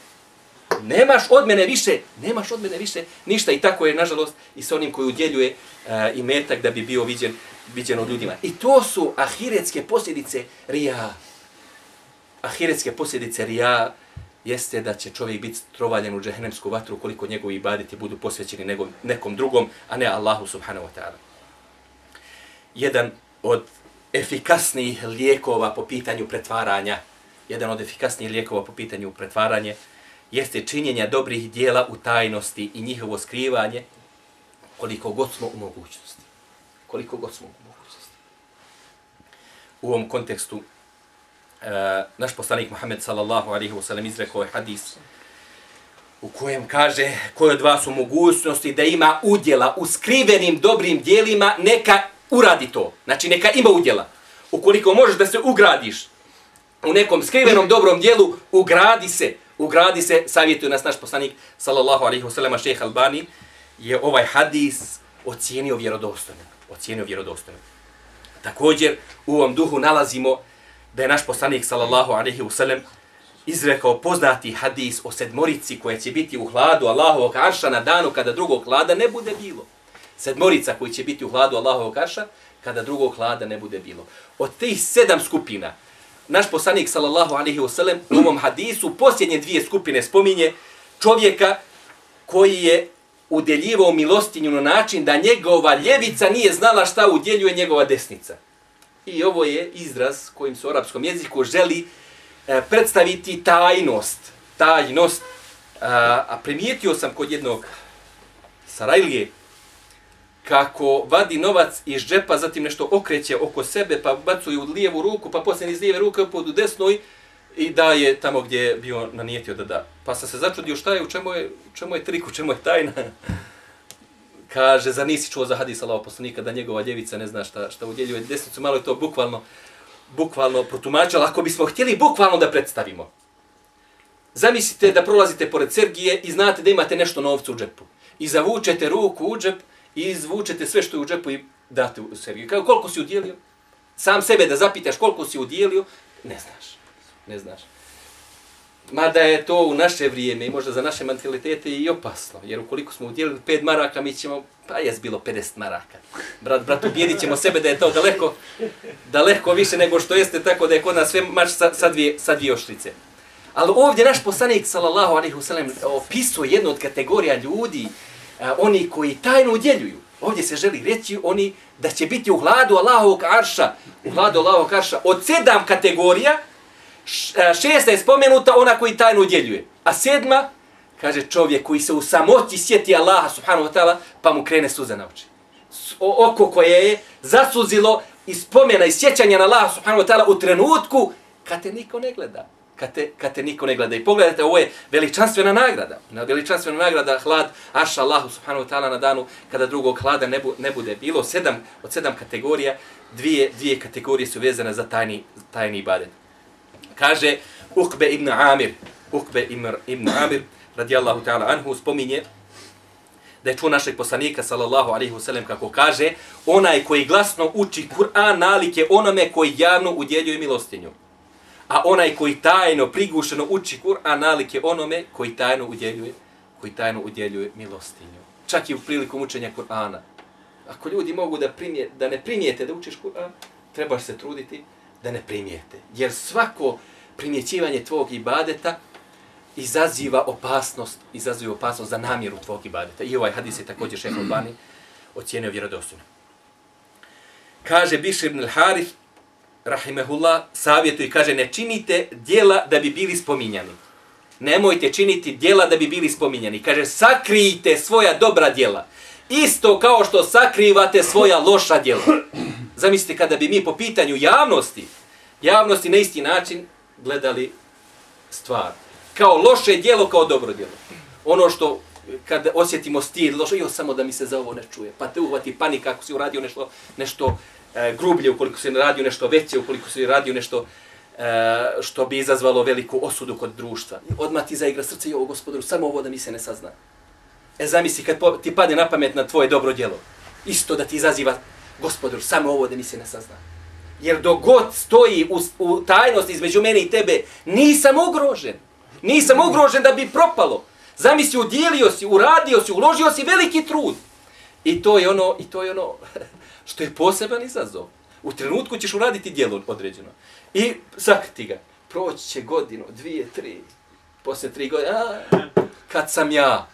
nemaš od mene više, nemaš od mene više ništa. I tako je, nažalost, i sa onim koji udjeljuje eh, uh, i metak da bi bio viđen, viđen od ljudima. I to su ahiretske posljedice rija. Ahiretske posljedice rija jeste da će čovjek biti trovaljen u džehennemsku vatru koliko njegovi ibadeti budu posvećeni nekom, nekom drugom, a ne Allahu subhanahu wa ta'ala. Jedan od efikasnijih lijekova po pitanju pretvaranja, jedan od efikasnijih lijekova po pitanju pretvaranje, jeste činjenja dobrih dijela u tajnosti i njihovo skrivanje koliko god smo u mogućnosti. Koliko god smo u mogućnosti. U ovom kontekstu uh, naš poslanik Muhammed sallallahu alaihi wa sallam izrekao je hadis u kojem kaže koje od vas u mogućnosti da ima udjela u skrivenim dobrim dijelima, neka uradi to. Znači neka ima udjela. Ukoliko možeš da se ugradiš u nekom skrivenom dobrom dijelu, ugradi se. Ugradi se, savjetuje nas naš poslanik sallallahu alaihi wa sallam šeha Albani, je ovaj hadis ocijenio vjerodostojno. Ocijenio vjerodostojno. Također u ovom duhu nalazimo da je naš poslanik sallallahu alejhi ve sellem izrekao poznati hadis o sedmorici koja će biti u hladu Allahovog arša na danu kada drugog hlada ne bude bilo. sedmorica koji će biti u hladu Allahovog arša, kada drugog hlada ne bude bilo. Od tih sedam skupina, naš poslanik sallallahu alaihi wasallam u ovom hadisu posljednje dvije skupine spominje čovjeka koji je udjeljivao milostinju na način da njegova ljevica nije znala šta udjeljuje njegova desnica. I ovo je izraz kojim se u arapskom jeziku želi e, predstaviti tajnost. Tajnost. A, a primijetio sam kod jednog Sarajlije, kako vadi novac iz džepa, zatim nešto okreće oko sebe, pa bacuje u lijevu ruku, pa poslije iz lijeve ruke pod u desnoj i daje tamo gdje je bio nanijetio da da. Pa sam se začudio šta je, u čemu je, u čemu je trik, u čemu je tajna. Kaže, za nisi čuo za hadis Allaho poslanika da njegova ljevica ne zna šta, šta udjeljuje desnicu, malo je to bukvalno, bukvalno protumačilo. Ako bismo htjeli bukvalno da predstavimo, zamislite da prolazite pored Sergije i znate da imate nešto novca u džepu. I zavučete ruku u džep i izvučete sve što je u džepu i date u Sergiju. Kao koliko si udjelio? Sam sebe da zapitaš koliko si udjelio, ne znaš. Ne znaš. Mada je to u naše vrijeme i možda za naše mentalitete i opasno. Jer ukoliko smo udjelili 5 maraka, mi ćemo, pa jes bilo 50 maraka. Brat, brat, ubijedit ćemo sebe da je to daleko, daleko više nego što jeste, tako da je kod nas sve mač sa, sa, dvije, sa dvije oštrice. Ali ovdje naš poslanik, sallallahu alaihi wasallam, opisuje jednu od kategorija ljudi, a, oni koji tajno udjeljuju. Ovdje se želi reći oni da će biti u hladu Allahovog arša, u hladu Allahovog arša od sedam kategorija, E, šesta je spomenuta ona koji tajno udjeljuje. A sedma, kaže čovjek koji se u samoti sjeti Allaha subhanahu wa ta'ala, pa mu krene suza na oči. Oko koje je zasuzilo i spomena i sjećanja na Allaha subhanahu wa ta'ala u trenutku kad te niko ne gleda kad te, kad te niko ne gleda. I pogledajte, ovo je veličanstvena nagrada. Na veličanstvena nagrada, hlad, aša Allahu subhanahu wa ta'ala na danu, kada drugog hlada ne, bu, ne bude bilo. Sedam, od sedam kategorija, dvije, dvije kategorije su vezane za tajni, tajni ibadet. Kaže Ukbe ibn Amir, Ukbe ibn, Amir, radijallahu ta'ala anhu, spominje da je čuo našeg poslanika, sallallahu alaihi wasallam, kako kaže, onaj koji glasno uči Kur'an nalike onome koji javno udjeljuje milostinju. A onaj koji tajno, prigušeno uči Kur'an nalike onome koji tajno udjeljuje, koji tajno udjeljuje milostinju. Čak i u priliku učenja Kur'ana. Ako ljudi mogu da, primje, da ne primijete da učiš Kur'an, trebaš se truditi da ne primijete. Jer svako primjećivanje tvog ibadeta izaziva opasnost, izaziva opasnost za namjeru tvog ibadeta. I ovaj hadis je također šehr Albani ocijenio vjerodostojno. Kaže Bishr ibn al-Harith, rahimehullah, savjetuje kaže ne činite dijela da bi bili spominjani. Nemojte činiti dijela da bi bili spominjani. Kaže sakrijte svoja dobra dijela. Isto kao što sakrivate svoja loša djela. Zamislite kada bi mi po pitanju javnosti, javnosti na isti način gledali stvar. Kao loše dijelo, kao dobro dijelo. Ono što kad osjetimo stid, loše, jo, samo da mi se za ovo ne čuje. Pa te uhvati panika ako si uradio nešto, nešto e, grublje, ukoliko si radio nešto veće, ukoliko si radio nešto e, što bi izazvalo veliku osudu kod društva. Odmah ti zaigra srce, jo, gospodaru, samo ovo da mi se ne sazna. E, zamisli, kad po, ti padne na pamet na tvoje dobro djelo, isto da ti izaziva, gospodaru, samo ovo da mi se ne sazna. Jer dogod stoji u, u tajnosti između mene i tebe, nisam ugrožen. Nisam ugrožen da bi propalo. Zamisli, udjelio si, uradio si, uložio si veliki trud. I to je ono, i to je ono što je poseban izazov. U trenutku ćeš uraditi dijelo određeno. I sakriti ga. Proći će godinu, dvije, tri. Posle tri godine, a, kad sam ja.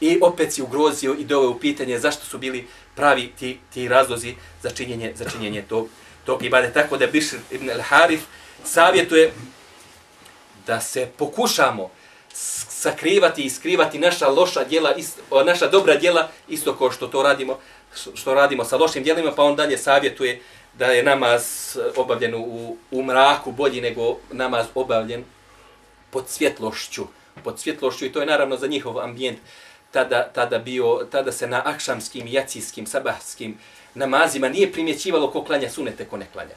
I opet si ugrozio i doveo u pitanje zašto su bili pravi ti, ti razlozi za činjenje, za činjenje tog, tog ibade. Tako da Bišr ibn al-Harif savjetuje da se pokušamo sakrivati i skrivati naša loša djela, naša dobra djela, isto kao što to radimo, što radimo sa lošim djelima, pa on dalje savjetuje da je namaz e, obavljen u, u mraku bolji nego namaz obavljen pod svjetlošću. Pod svjetlošću i to je naravno za njihov ambijent tada, tada, bio, tada se na akšamskim, jacijskim, sabahskim namazima nije primjećivalo ko klanja sunete, ko ne klanja.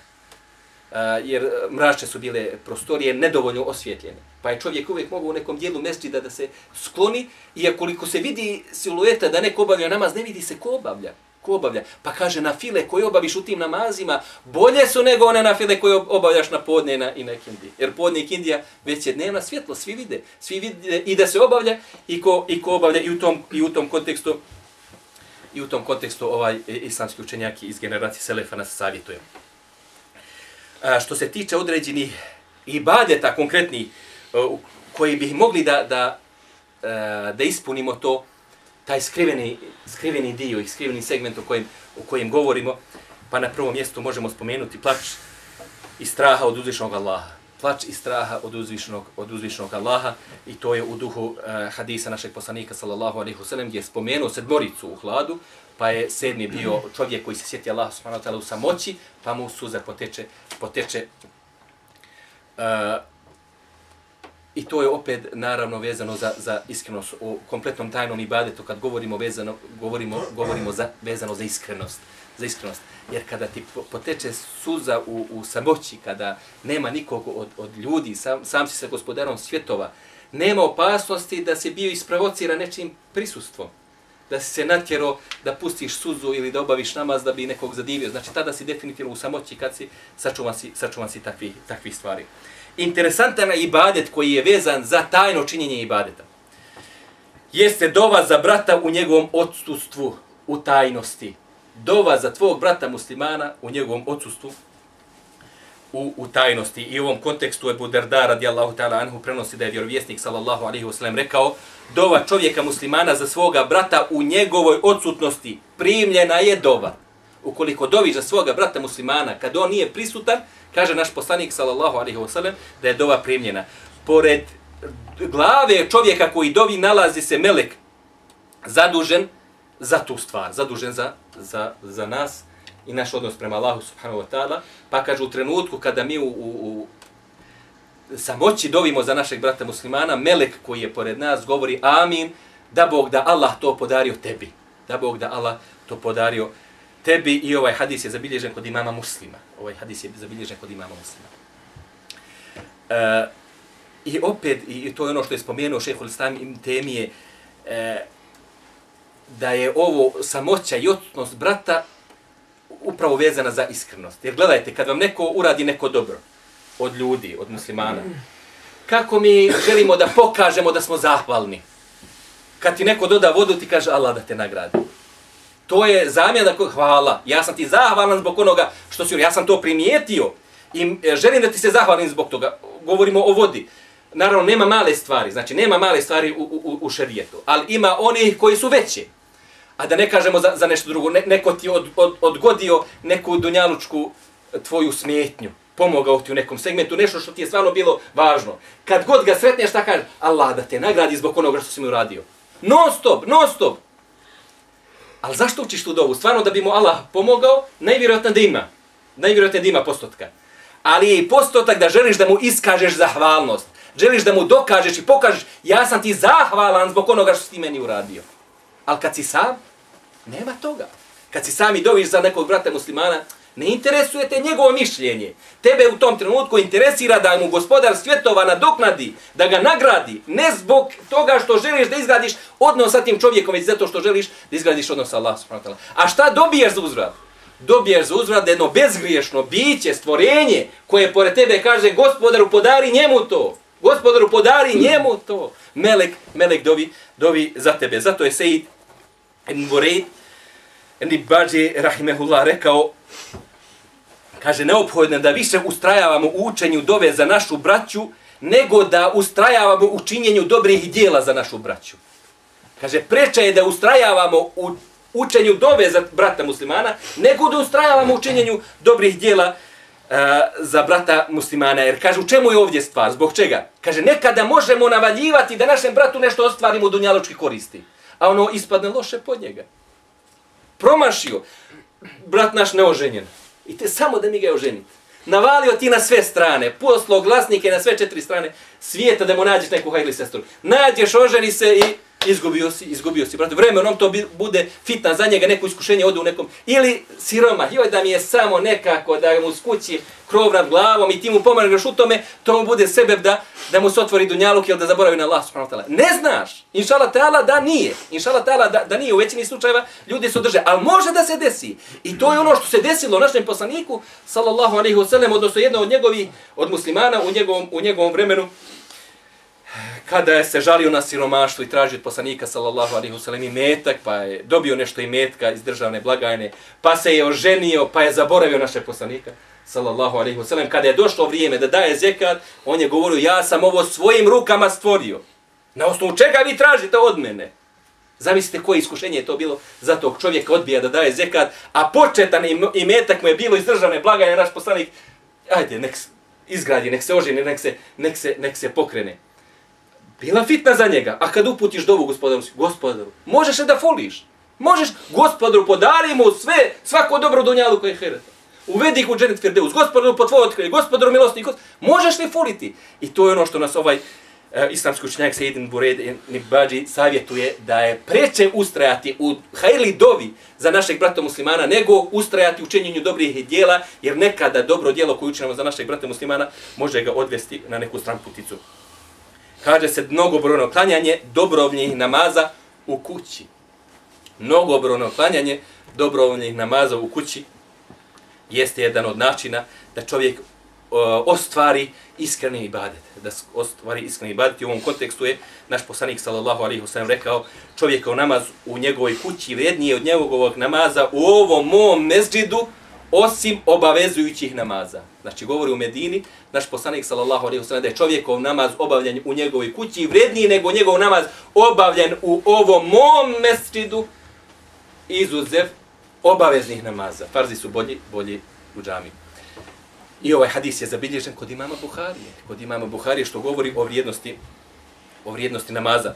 Uh, jer mračne su bile prostorije nedovoljno osvjetljene. Pa je čovjek uvijek mogao u nekom dijelu mesčida da se skloni i koliko se vidi silueta da neko obavlja namaz, ne vidi se ko obavlja. Ko obavlja? Pa kaže na file koje obaviš u tim namazima bolje su nego one na file koje obavljaš na podne na, i na kindi. Jer podne i kindija već je dnevna svjetlo, svi vide. Svi vide i da se obavlja i ko, i ko obavlja i u tom, i u tom kontekstu i u tom kontekstu ovaj e, islamski učenjak iz generacije Selefa nas savjetuje. A, što se tiče određenih ibadeta konkretni e, koji bi mogli da, da, e, da ispunimo to, taj skriveni, skriveni dio i skriveni segment o kojem, o kojem govorimo, pa na prvom mjestu možemo spomenuti plač i straha od uzvišnog Allaha. Plač i straha od uzvišnog, od uzvišnog Allaha i to je u duhu uh, hadisa našeg poslanika sallallahu alaihi wasallam gdje je spomenuo sedmoricu u hladu, pa je sedmi bio čovjek koji se sjeti Allah subhanahu wa ta'ala u samoći, pa mu suza poteče, poteče uh, I to je opet naravno vezano za, za iskrenost. U kompletnom tajnom ibadetu kad govorimo vezano govorimo govorimo za vezano za iskrenost za iskrenost. Jer kada ti poteče suza u, u samoći kada nema nikog od, od ljudi sam, sam si sa gospodarom svjetova nema opasnosti da se bio isprovocira nečim prisustvom. Da si se natjero da pustiš suzu ili da obaviš namaz da bi nekog zadivio. Znači tada si definitivno u samoći kad si sačuvan si, sačuvan si takvi, takvi stvari interesantan ibadet koji je vezan za tajno činjenje ibadeta. Jeste dova za brata u njegovom odsustvu, u tajnosti. Dova za tvog brata muslimana u njegovom odsustvu, u, u tajnosti. I u ovom kontekstu je Buderda radijallahu ta'ala anhu prenosi da je vjerovjesnik sallallahu alaihi wasallam rekao dova čovjeka muslimana za svoga brata u njegovoj odsutnosti primljena je dova. Ukoliko dovi za svoga brata muslimana kad on nije prisutan, Kaže naš poslanik sallallahu alaihi wasallam da je dova primljena. Pored glave čovjeka koji dovi nalazi se melek zadužen za tu stvar, zadužen za, za, za nas i naš odnos prema Allahu subhanahu wa ta'ala. Pa kaže u trenutku kada mi u, u, u samoći dovimo za našeg brata muslimana, melek koji je pored nas govori amin, da Bog da Allah to podario tebi. Da Bog da Allah to podario tebi i ovaj hadis je zabilježen kod imama muslima. Ovaj hadis je zabilježen kod imama muslima. E, I opet, i to je ono što je spomenuo šehol Islam im temije, e, da je ovo samoća i odsutnost brata upravo vezana za iskrenost. Jer gledajte, kad vam neko uradi neko dobro od ljudi, od muslimana, kako mi želimo da pokažemo da smo zahvalni? Kad ti neko doda vodu, ti kaže Allah da te nagradi. To je zamjena koja hvala. Ja sam ti zahvalan zbog onoga što si ja sam to primijetio i e, želim da ti se zahvalim zbog toga. Govorimo o vodi. Naravno, nema male stvari, znači nema male stvari u, u, u šerijetu, ali ima onih koji su veće. A da ne kažemo za, za nešto drugo, ne, neko ti od, od, odgodio neku dunjalučku e, tvoju smetnju, pomogao ti u nekom segmentu, nešto što ti je stvarno bilo važno. Kad god ga sretneš, šta kaže? Allah da te nagradi zbog onoga što si mi uradio. Non stop, non stop. Ali zašto učiš tu dovu? Stvarno da bi mu Allah pomogao? Najvjerojatno da ima. Najvjerojatno da ima postotka. Ali je i postotak da želiš da mu iskažeš zahvalnost. Želiš da mu dokažeš i pokažeš ja sam ti zahvalan zbog onoga što si ti meni uradio. Ali kad si sam, nema toga. Kad si sam i doviš za nekog brata muslimana, Ne interesuje te njegovo mišljenje. Tebe u tom trenutku interesira da mu gospodar svjetova nadoknadi, da ga nagradi, ne zbog toga što želiš da izgradiš odnos sa tim čovjekom, već zato što želiš da izgradiš odnos sa Allah. A šta dobiješ za uzvrat? Dobiješ za uzvrat jedno bezgriješno biće, stvorenje, koje pored tebe kaže gospodaru podari njemu to. Gospodaru podari njemu to. Melek, melek dovi, dovi za tebe. Zato je Sejid ibn Bureid, ibn Bađe, rahimehullah, rekao, kaže, neophodno da više ustrajavamo u učenju dove za našu braću, nego da ustrajavamo u činjenju dobrih dijela za našu braću. Kaže, preče je da ustrajavamo u učenju dove za brata muslimana, nego da ustrajavamo u činjenju dobrih dijela uh, za brata muslimana. Jer kaže, u čemu je ovdje stvar? Zbog čega? Kaže, nekada možemo navaljivati da našem bratu nešto ostvarimo donjaločki koristi. A ono ispadne loše pod njega. Promašio. Brat naš neoženjen. I te samo da mi ga je oženiti. Navalio ti na sve strane, poslo glasnike na sve četiri strane svijeta da mu nađeš neku hajli sestru. Nađeš, oženi se i izgubio si, izgubio si. Brate, vremenom to bude fitna za njega, neko iskušenje ode u nekom. Ili siroma, joj da mi je samo nekako da mu skući krov nad glavom i ti mu pomaneš u tome, to mu bude sebe da, da mu se otvori dunjaluk ili da zaboravi na Allah subhanahu Ne znaš. Inšala ta'ala da nije. Inšala ta'ala da, da nije. U većini slučajeva ljudi se drže. Ali može da se desi. I to je ono što se desilo našem poslaniku, sallallahu alaihi wa sallam, odnosno jedno od njegovih, od muslimana u njegovom, u njegovom vremenu, kada je se žalio na siromaštvo i tražio od poslanika sallallahu alaihi wasallam i metak, pa je dobio nešto i metka iz državne blagajne, pa se je oženio, pa je zaboravio naše poslanika sallallahu alaihi wasallam. Kada je došlo vrijeme da daje zekat, on je govorio, ja sam ovo svojim rukama stvorio. Na osnovu čega vi tražite od mene? Zamislite koje iskušenje je to bilo za tog čovjeka odbija da daje zekat, a početan i metak mu je bilo iz državne blagajne, naš poslanik, ajde, nek izgradi, nek se oženi, nek se, nek se, nek se pokrene. Bila fitna za njega. A kad uputiš dovu gospodaru, gospodaru, možeš li da foliš? Možeš, gospodaru, podari mu sve, svako dobro dunjalu koje je hereta. Uvedi ih u dženet Firdeus, gospodaru po tvojoj otkrije, gospodaru milostni, možeš li foliti? I to je ono što nas ovaj e, islamski učenjak Sejidin Bured Nibadži savjetuje da je preče ustrajati u hajli dovi za našeg brata muslimana nego ustrajati u činjenju dobrih dijela, jer nekada dobro dijelo koje učinamo za našeg brata muslimana može ga odvesti na neku stramputicu. Kaže se mnogobrojno klanjanje dobrovnjih namaza u kući. Mnogobrojno klanjanje dobrovnjih namaza u kući jeste jedan od načina da čovjek e, ostvari iskreni ibadet. Da ostvari iskreni ibadet. I u ovom kontekstu je naš poslanik sallallahu alaihi wasallam rekao čovjekov namaz u njegovoj kući vrednije od njegovog namaza u ovom mom mezđidu osim obavezujućih namaza. Znači govori u Medini, naš poslanik sallallahu alejhi ve sellem da je čovjekov namaz obavljen u njegovoj kući vredniji nego njegov namaz obavljen u ovom mom mesdžidu izuzev obaveznih namaza. Farzi su bolji, bolji u džami. I ovaj hadis je zabilježen kod imama Buharije. Kod imama Buharije što govori o vrijednosti, o vrijednosti namaza.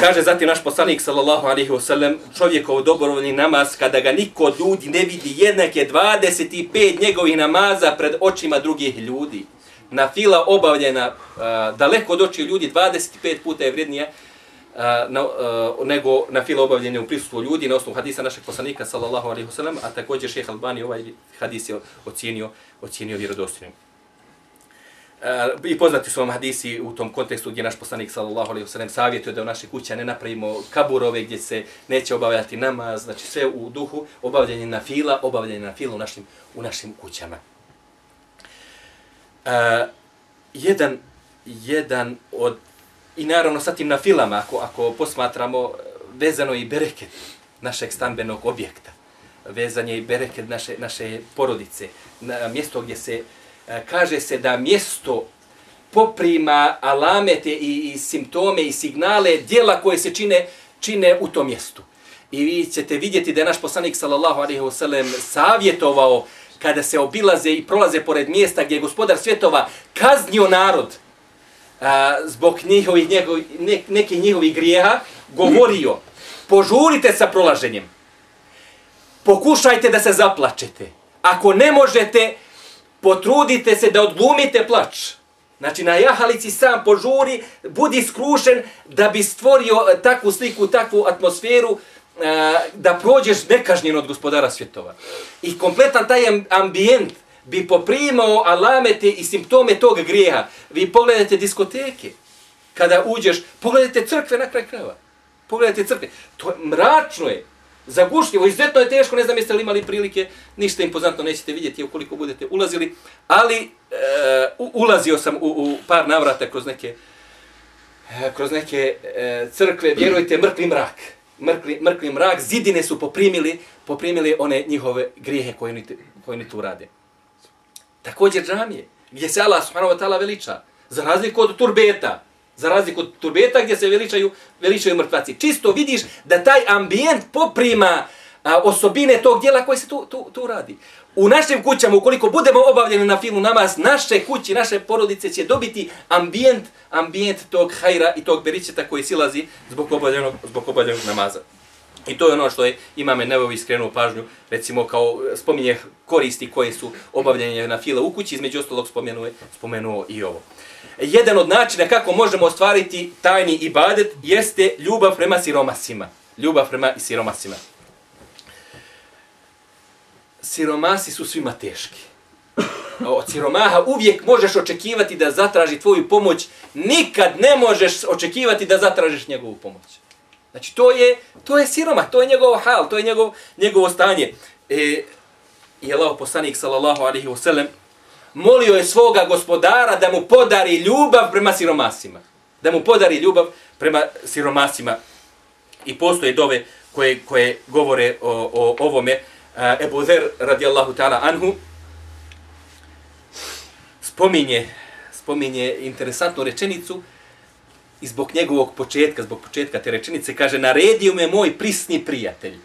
Kaže zatim naš poslanik sallallahu alaihi wasallam, čovjekov dobrovoljni namaz kada ga niko od ljudi ne vidi jednak je 25 njegovih namaza pred očima drugih ljudi. Na fila obavljena uh, daleko od očiju ljudi 25 puta je vrijednija uh, na, uh, nego na fila obavljena u prisustvu ljudi na osnovu hadisa našeg poslanika sallallahu alaihi wasallam, a također šejh Albani ovaj hadis je ocjenio ocjenio vjerodostojnim. Eh, I poznati su vam hadisi u tom kontekstu gdje naš poslanik sallallahu alejhi ve sellem savjetuje da u naše kuće ne napravimo kaburove gdje se neće obavljati namaz, znači sve u duhu obavljanje na fila, obavljanje na fila u našim u našim kućama. Uh, jedan jedan od i naravno sa tim na filama ako ako posmatramo vezano i bereket našeg stambenog objekta vezanje i bereket naše naše porodice na mjesto gdje se E, kaže se da mjesto poprima alamete i, i simptome i signale dijela koje se čine čine u tom mjestu. I vi ćete vidjeti da je naš poslanik sallallahu alejhi ve sellem savjetovao kada se obilaze i prolaze pored mjesta gdje je gospodar svjetova kaznio narod a, zbog njihovih, njegov, ne, nekih njihovih grijeha, govorio, požurite sa prolaženjem. Pokušajte da se zaplačete. Ako ne možete, potrudite se da odglumite plač. Znači, na jahalici sam požuri, budi skrušen da bi stvorio eh, takvu sliku, takvu atmosferu, eh, da prođeš nekažnjen od gospodara svjetova. I kompletan taj ambijent bi poprimao alamete i simptome tog grijeha. Vi pogledajte diskoteke, kada uđeš, pogledajte crkve na kraj krava. Pogledajte crkve. To je mračno je zagušljivo, izuzetno je teško, ne znam jeste li imali prilike, ništa impozantno nećete vidjeti ukoliko budete ulazili, ali e, ulazio sam u, u par navrata kroz neke, e, kroz neke e, crkve, vjerujte, mrkli mrak. Mrkli, mrkli mrak, zidine su poprimili, poprimili one njihove grijehe koje oni, koje oni tu rade. Također džamije, gdje se Allah subhanahu wa ta'ala veliča, za razliku od turbeta, Za razliku od turbeta gdje se veličaju, veličaju mrtvaci. Čisto vidiš da taj ambijent poprima a, osobine tog dijela koje se tu, tu, tu radi. U našim kućama, ukoliko budemo obavljeni na filmu namaz, naše kući, naše porodice će dobiti ambijent, ambijent tog hajra i tog beričeta koji silazi zbog obavljenog, zbog obavljenog namaza. I to je ono što je imame Nevovi skrenuo pažnju, recimo kao spominje koristi koje su obavljanje na fila u kući, između ostalog spomenuo, spomenuo i ovo jedan od načina kako možemo ostvariti tajni ibadet jeste ljubav prema siromasima. Ljubav prema siromasima. Siromasi su svima teški. Od siromaha uvijek možeš očekivati da zatraži tvoju pomoć. Nikad ne možeš očekivati da zatražiš njegovu pomoć. Znači, to je, to je siroma, to je njegov hal, to je njegov, njegovo stanje. E, I Allah poslanik, sallallahu alaihi wa molio je svoga gospodara da mu podari ljubav prema siromasima. Da mu podari ljubav prema siromasima. I postoje dove koje, koje govore o, o ovome. Eh, Ebu Zer radijallahu ta'ala anhu spominje, spominje interesantnu rečenicu i zbog njegovog početka, zbog početka te rečenice, kaže, naredio me moj prisni prijatelj.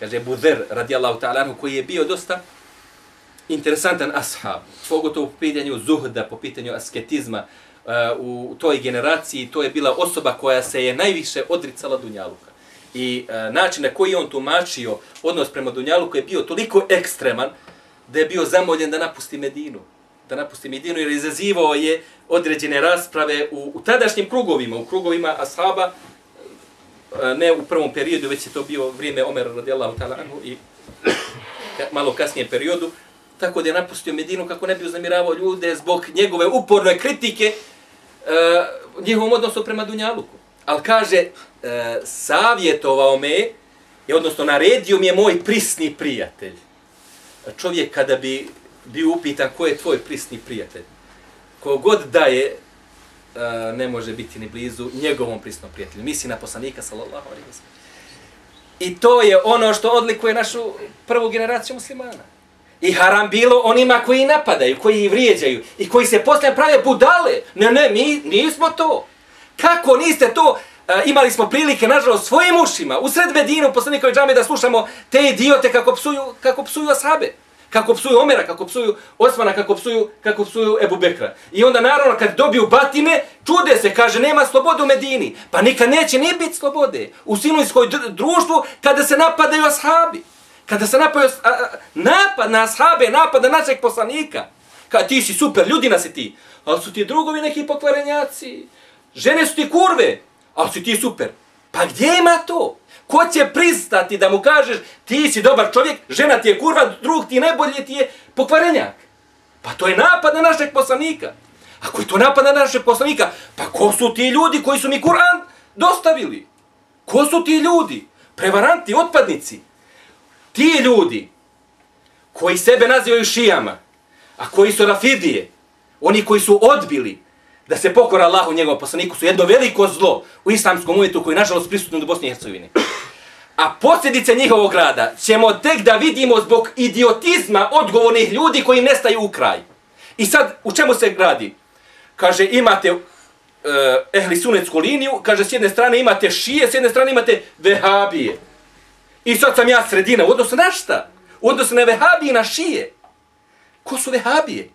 Kaže, Ebu Zer radijallahu ta'ala anhu koji je bio dosta interesantan ashab, pogotovo po pitanju zuhda, po pitanju asketizma, eh, u toj generaciji, to je bila osoba koja se je najviše odricala Dunjaluka. I eh, način na koji on tumačio odnos prema Dunjaluku je bio toliko ekstreman da je bio zamoljen da napusti Medinu. Da napusti Medinu jer izazivao je određene rasprave u, u tadašnjim krugovima, u krugovima ashaba, eh, ne u prvom periodu, već je to bio vrijeme Omer radijallahu ta'ala i malo kasnijem periodu, tako da je napustio Medinu kako ne bi uznamiravao ljude zbog njegove uporne kritike uh, njihovom odnosu prema Dunjaluku. Ali kaže, e, savjetovao me, je, odnosno naredio mi je moj prisni prijatelj. Čovjek kada bi bio upitan ko je tvoj prisni prijatelj, kogod daje, uh, eh, ne može biti ni blizu njegovom prisnom prijatelju. Misli na poslanika, sallallahu alaihi wa I to je ono što odlikuje našu prvu generaciju muslimana. I haram bilo onima koji napadaju, koji vrijeđaju i koji se posle prave budale. Ne, ne, mi nismo to. Kako niste to? E, imali smo prilike, nažalost, svojim ušima, u sred Medinu, poslanikove džame, da slušamo te idiote kako psuju, kako psuju ashabe. Kako psuju Omera, kako psuju Osmana, kako psuju, kako psuju Ebu Bekra. I onda, naravno, kad dobiju batine, čude se, kaže, nema slobode u Medini. Pa nikad neće ni biti slobode u sinujskoj društvu kada se napadaju ashabi. Kada se napad, napad na ashabe, napad na našeg poslanika, kada ti si super, ljudi si ti, ali su ti drugovi neki pokvarenjaci, žene su ti kurve, ali su ti super. Pa gdje ima to? Ko će pristati da mu kažeš ti si dobar čovjek, žena ti je kurva, drug ti najbolje ti je pokvarenjak? Pa to je napad na našeg poslanika. Ako je to napad na našeg poslanika, pa ko su ti ljudi koji su mi Kur'an dostavili? Ko su ti ljudi? Prevaranti, otpadnici ti ljudi koji sebe nazivaju šijama, a koji su rafidije, oni koji su odbili da se pokora Allahu njegovom poslaniku, su jedno veliko zlo u islamskom uvjetu koji je nažalost prisutno do Bosni i Hercegovine. A posljedice njihovog rada ćemo tek da vidimo zbog idiotizma odgovornih ljudi koji nestaju u kraj. I sad, u čemu se gradi? Kaže, imate eh, ehli sunetsku liniju, kaže, s jedne strane imate šije, s jedne strane imate vehabije. I sad sam ja sredina. U odnosu na šta? U odnosu na vehabije na šije. Ko su vehabije?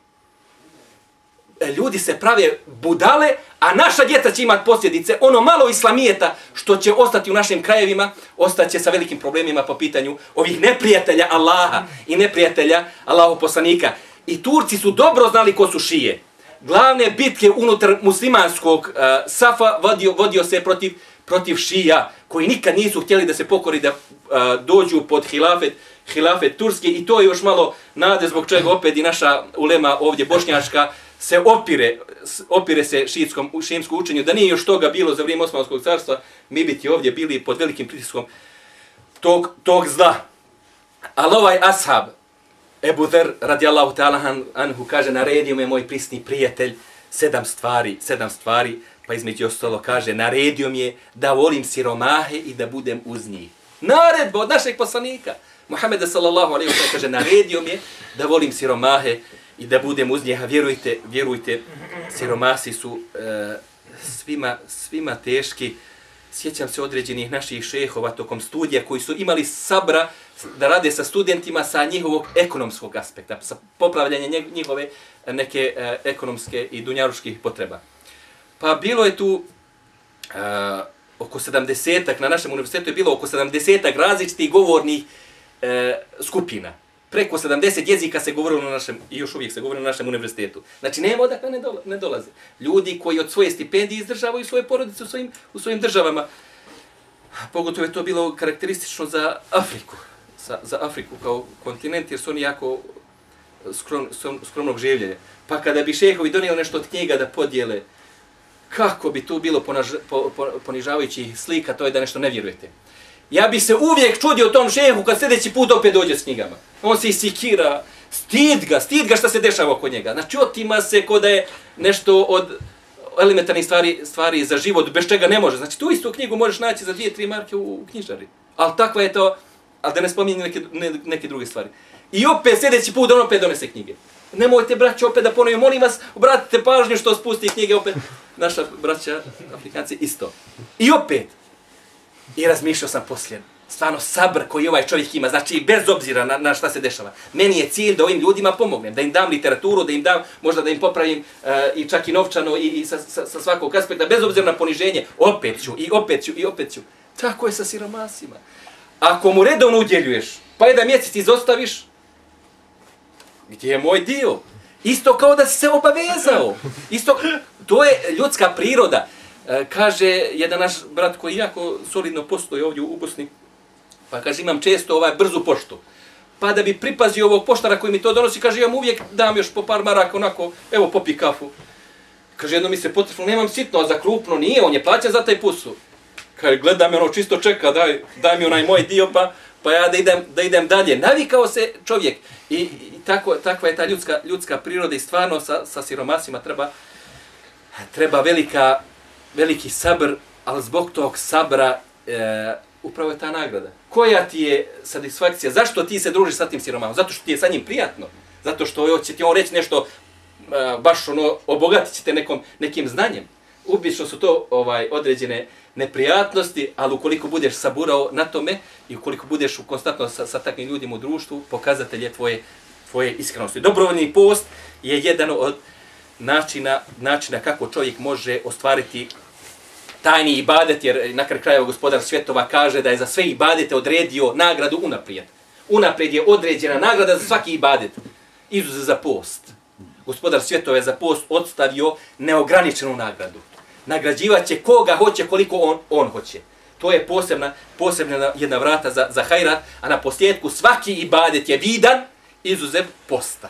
E, ljudi se prave budale, a naša djeca će imati posljedice. Ono malo islamijeta što će ostati u našim krajevima, ostaće sa velikim problemima po pitanju ovih neprijatelja Allaha i neprijatelja Allahu poslanika. I Turci su dobro znali ko su šije. Glavne bitke unutar muslimanskog uh, safa vodio, vodio se protiv protiv šija koji nikad nisu htjeli da se pokori da a, dođu pod hilafet, hilafet Turske i to je još malo nade zbog čega opet i naša ulema ovdje bošnjačka se opire, opire se šijskom, šijskom učenju, da nije još toga bilo za vrijeme Osmanskog carstva, mi biti ovdje bili pod velikim pritiskom tog, tog zla. Ali ovaj ashab, Ebu Zer radijallahu ta'ala anhu kaže, naredio me moj prisni prijatelj sedam stvari, sedam stvari, pa između ostalo kaže, naredio mi je da volim siromahe i da budem uz njih. Naredba od našeg poslanika. Muhammed sallallahu alaihi wa sallam kaže, naredio mi je da volim siromahe i da budem uz njih. A vjerujte, vjerujte, siromasi su e, svima, svima teški. Sjećam se određenih naših šehova tokom studija koji su imali sabra da rade sa studentima sa njihovog ekonomskog aspekta, sa popravljanja njihove neke e, ekonomske i dunjaruških potreba. Pa bilo je tu uh, oko 70-ak, na našem univerzitetu je bilo oko 70-ak različitih govornih e, skupina. Preko 70 jezika se govorilo na našem, i još uvijek se govori na našem univerzitetu. Znači, nema odakle ne, dola, ne dolaze. Ljudi koji od svoje stipendije izdržavaju svoje porodice u svojim, u svojim državama. Pogotovo je to bilo karakteristično za Afriku. Za, za Afriku kao kontinent, jer su oni jako skrom, skromnog življenja. Pa kada bi šehovi donijeli nešto od knjiga da podijele, kako bi tu bilo ponaž, po, po, ponižavajući slika, to je da nešto ne vjerujete. Ja bi se uvijek čudio tom šehu kad sljedeći put opet dođe s knjigama. On se isikira, stid ga, stid ga šta se dešava oko njega. Znači otima se ko da je nešto od elementarnih stvari, stvari za život, bez čega ne može. Znači, tu istu knjigu možeš naći za dvije, tri marke u, u knjižari. Ali takva je to, ali da ne spominjem neke, ne, neke druge stvari. I opet sljedeći put on opet donese knjige. Nemojte, braći, opet da ponovim, molim vas, obratite pažnju što spusti knjige opet. Naša braća, Afrikanci, isto. I opet. I razmišljao sam poslije, stvarno sabr koji ovaj čovjek ima, znači bez obzira na, na šta se dešava. Meni je cilj da ovim ljudima pomognem, da im dam literaturu, da im dam, možda da im popravim uh, i čak i novčano i, i sa, sa, sa svakog aspekta, bez obzira na poniženje, opet ću, i opet ću, i opet ću. Tako je sa siromasima. Ako mu redovno udjeljuješ, pa jedan mjesec izostaviš, gdje je moj dio? Isto kao da si se obavezao. Isto, to je ljudska priroda. E, kaže jedan naš brat koji jako solidno postoji ovdje u Bosni, pa kaže imam često ovaj brzu poštu. Pa da bi pripazio ovog poštara koji mi to donosi, kaže ja mu uvijek dam još po par maraka, onako, evo popi kafu. Kaže jedno mi se potrefilo, nemam sitno, a za krupno nije, on je plaćan za taj pusu. Kaže, gledam ono čisto čeka, daj, daj mi onaj moj dio, pa, pa ja da idem, da idem dalje. Navikao se čovjek. I, i tako, takva je ta ljudska, ljudska priroda i stvarno sa, sa siromasima treba, treba velika, veliki sabr, ali zbog tog sabra e, upravo je ta nagrada. Koja ti je satisfakcija? Zašto ti se družiš sa tim siromasom? Zato što ti je sa njim prijatno. Zato što će ti on reći nešto e, baš ono, obogatit ćete nekom, nekim znanjem. Ubično su to ovaj određene neprijatnosti, ali ukoliko budeš saburao na tome i ukoliko budeš u konstantno sa, sa takvim ljudima u društvu, pokazatelj je tvoje, tvoje iskrenosti. Dobrovoljni post je jedan od načina, načina kako čovjek može ostvariti tajni ibadet, jer na kraju krajeva gospodar svjetova kaže da je za sve ibadete odredio nagradu unaprijed. Unaprijed je određena nagrada za svaki ibadet, izuze za post. Gospodar svjetova je za post odstavio neograničenu nagradu. Nagrađivat će koga hoće, koliko on, on hoće. To je posebna, posebna jedna vrata za, za hajrat, a na posljedku svaki ibadet je vidan, izuzev posta.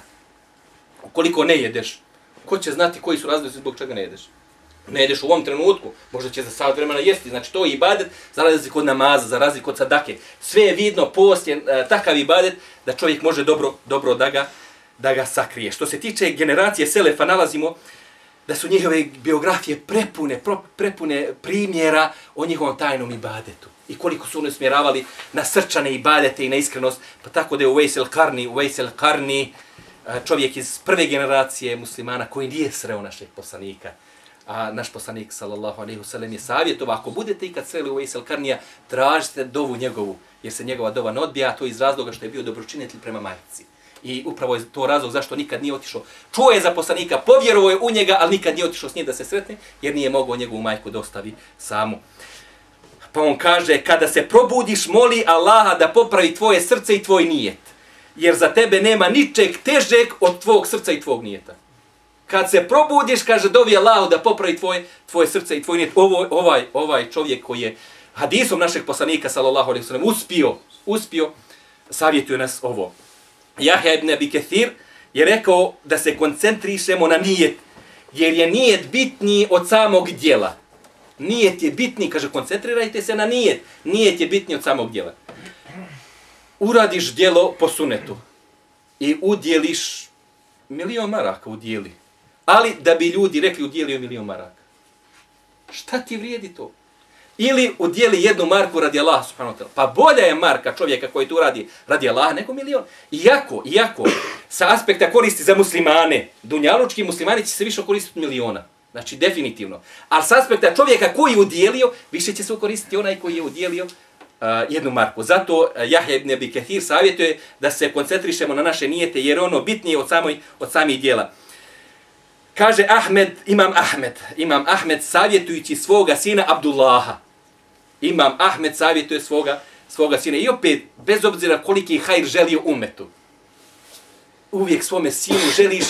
Ukoliko ne jedeš, ko će znati koji su razlozi zbog čega ne jedeš? Ne jedeš u ovom trenutku, možda će za sad vremena jesti. Znači to je ibadet za razliku od namaza, za razliku od sadake. Sve je vidno, post je e, takav ibadet da čovjek može dobro, dobro da ga, da ga sakrije. Što se tiče generacije Selefa, nalazimo da su njihove biografije prepune, pro, prepune primjera o njihovom tajnom ibadetu. I koliko su oni smjeravali na srčane ibadete i na iskrenost. Pa tako da je Uwais el-Karni, Uwais el-Karni, eh, čovjek iz prve generacije muslimana koji nije sreo našeg poslanika. A naš poslanik, sallallahu alaihi wasallam, je savjetova, ako budete ikad sreli Uwais el-Karnija, tražite dovu njegovu, jer se njegova dova ne odbija, to iz razloga što je bio dobročinitelj prema majici. I upravo je to razlog zašto nikad nije otišao. Čuo je zaposlanika, povjerovao je u njega, ali nikad nije otišao s njim da se sretne, jer nije mogao njegovu majku dostavi samu. Pa on kaže, kada se probudiš, moli Allaha da popravi tvoje srce i tvoj nijet. Jer za tebe nema ničeg težeg od tvog srca i tvog nijeta. Kad se probudiš, kaže, dovi Allahu da popravi tvoje, tvoje srce i tvoj nijet. Ovo, ovaj, ovaj čovjek koji je hadisom našeg poslanika, sallallahu alaihi sallam, uspio, uspio, savjetuje nas ovo. Jahja ibn Abi Kathir je rekao da se koncentrišemo na nijet, jer je nijet bitniji od samog djela. Nijet je bitniji, kaže, koncentrirajte se na nijet. Nijet je bitniji od samog djela. Uradiš djelo po sunetu i udjeliš milion maraka udjeli. Ali da bi ljudi rekli udjelio milion maraka. Šta ti vrijedi to? Ili udjeli jednu marku radi Allah subhanahu wa ta'ala. Pa bolja je marka čovjeka koji tu radi radi Allah nego milion. Iako, iako, sa aspekta koristi za muslimane, dunjalučki muslimani će se više koristiti miliona. Znači, definitivno. Ali sa aspekta čovjeka koji je udjelio, više će se koristiti onaj koji je udjelio uh, jednu marku. Zato uh, Jahja ibn Abi Kathir savjetuje da se koncentrišemo na naše nijete, jer ono bitnije od, samoj, od samih dijela. Kaže Ahmed, imam Ahmed, imam Ahmed savjetujući svoga sina Abdullaha, Imam Ahmed savjetuje svoga, svoga sina. I opet, bez obzira koliki hajr želio umetu, uvijek svome sinu želiš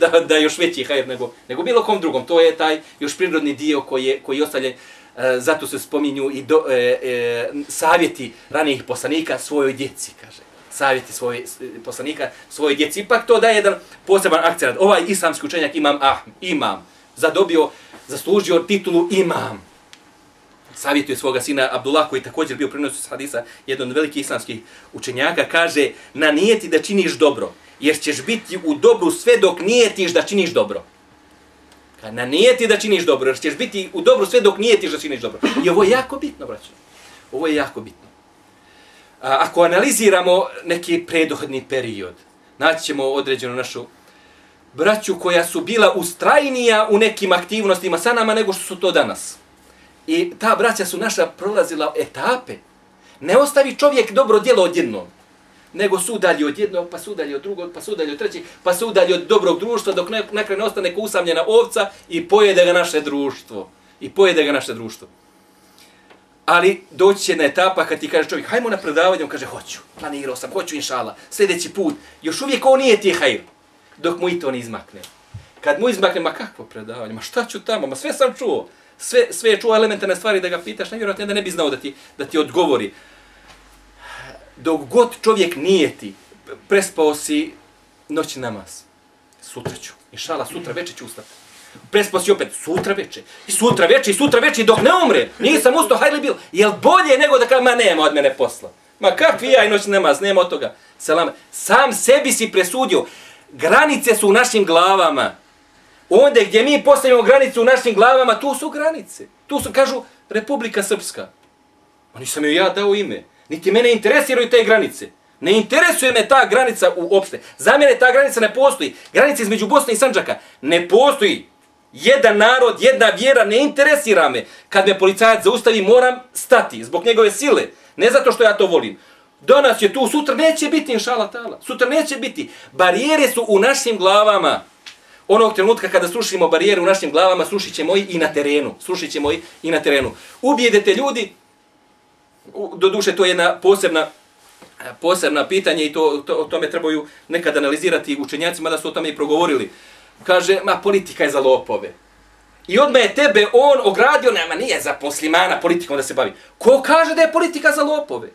da, da još veći hajr nego, nego bilo kom drugom. To je taj još prirodni dio koji je, koji je. E, zato se spominju i do, e, e, savjeti ranijih poslanika svojoj djeci, kaže. Savjeti svoje e, poslanika svojoj djeci. Ipak to daje jedan poseban akcent. Ovaj islamski učenjak imam ah, imam, zadobio, zaslužio titulu imam savjetuje svoga sina Abdullah, koji također bio prenosu s hadisa, jedan od velikih islamskih učenjaka, kaže, na nijeti da činiš dobro, jer ćeš biti u dobru sve dok nijetiš da činiš dobro. Ka na nijeti da činiš dobro, jer ćeš biti u dobru sve dok nijetiš da činiš dobro. I ovo je jako bitno, braćo. Ovo je jako bitno. A, ako analiziramo neki predohodni period, naći ćemo određenu našu braću koja su bila ustrajnija u nekim aktivnostima sa nama nego što su to danas. I ta braća su naša prolazila etape. Ne ostavi čovjek dobro djelo odjednom, nego su udalji od jednog, pa su udalji od drugog, pa su udalji od trećeg, pa su udalji od dobrog društva, dok ne, nekaj ne ostane usamljena ovca i pojede ga naše društvo. I pojede ga naše društvo. Ali doći će na etapa kad ti kaže čovjek, hajmo na predavanje, on kaže, hoću, planirao sam, hoću inšala, sljedeći put, još uvijek on nije ti hajr, dok mu i to ne izmakne. Kad mu izmakne, ma kakvo predavanje, ma šta ću tamo, ma sve sam čuo, sve, sve je čuo elementarne stvari da ga pitaš, nevjerojatno da ne bi znao da ti, da ti odgovori. Dok god čovjek nije ti, prespao si noći namaz, sutra ću, inšala, sutra večer ću ustati prespao si opet sutra veče, i sutra veče, i sutra veče, dok ne umre, nisam ustao, hajde bil, jel bolje nego da kaže, ma nema od mene posla. Ma kakvi ja i noć namaz, nema od toga. Salam. Sam sebi si presudio, granice su u našim glavama. Onda gdje mi postavimo granicu u našim glavama, tu su granice. Tu su, kažu, Republika Srpska. Ma nisam joj ja dao ime. Niti mene interesiraju te granice. Ne interesuje me ta granica uopšte. Za mene ta granica ne postoji. Granica između Bosne i Sanđaka ne postoji jedan narod, jedna vjera, ne interesira me. Kad me policajac zaustavi, moram stati zbog njegove sile. Ne zato što ja to volim. Danas je tu, sutra neće biti, inšala tala. Sutra neće biti. Barijere su u našim glavama. Onog trenutka kada srušimo barijere u našim glavama, srušit ćemo i na terenu. Srušit ćemo i na terenu. Ubijedete ljudi, do duše to je jedna posebna e, posebna pitanje i to, to, o tome trebaju nekad analizirati učenjaci, mada su o tome i progovorili kaže, ma politika je za lopove. I odmah je tebe on ogradio, nema, nije za poslimana politikom da se bavi. Ko kaže da je politika za lopove?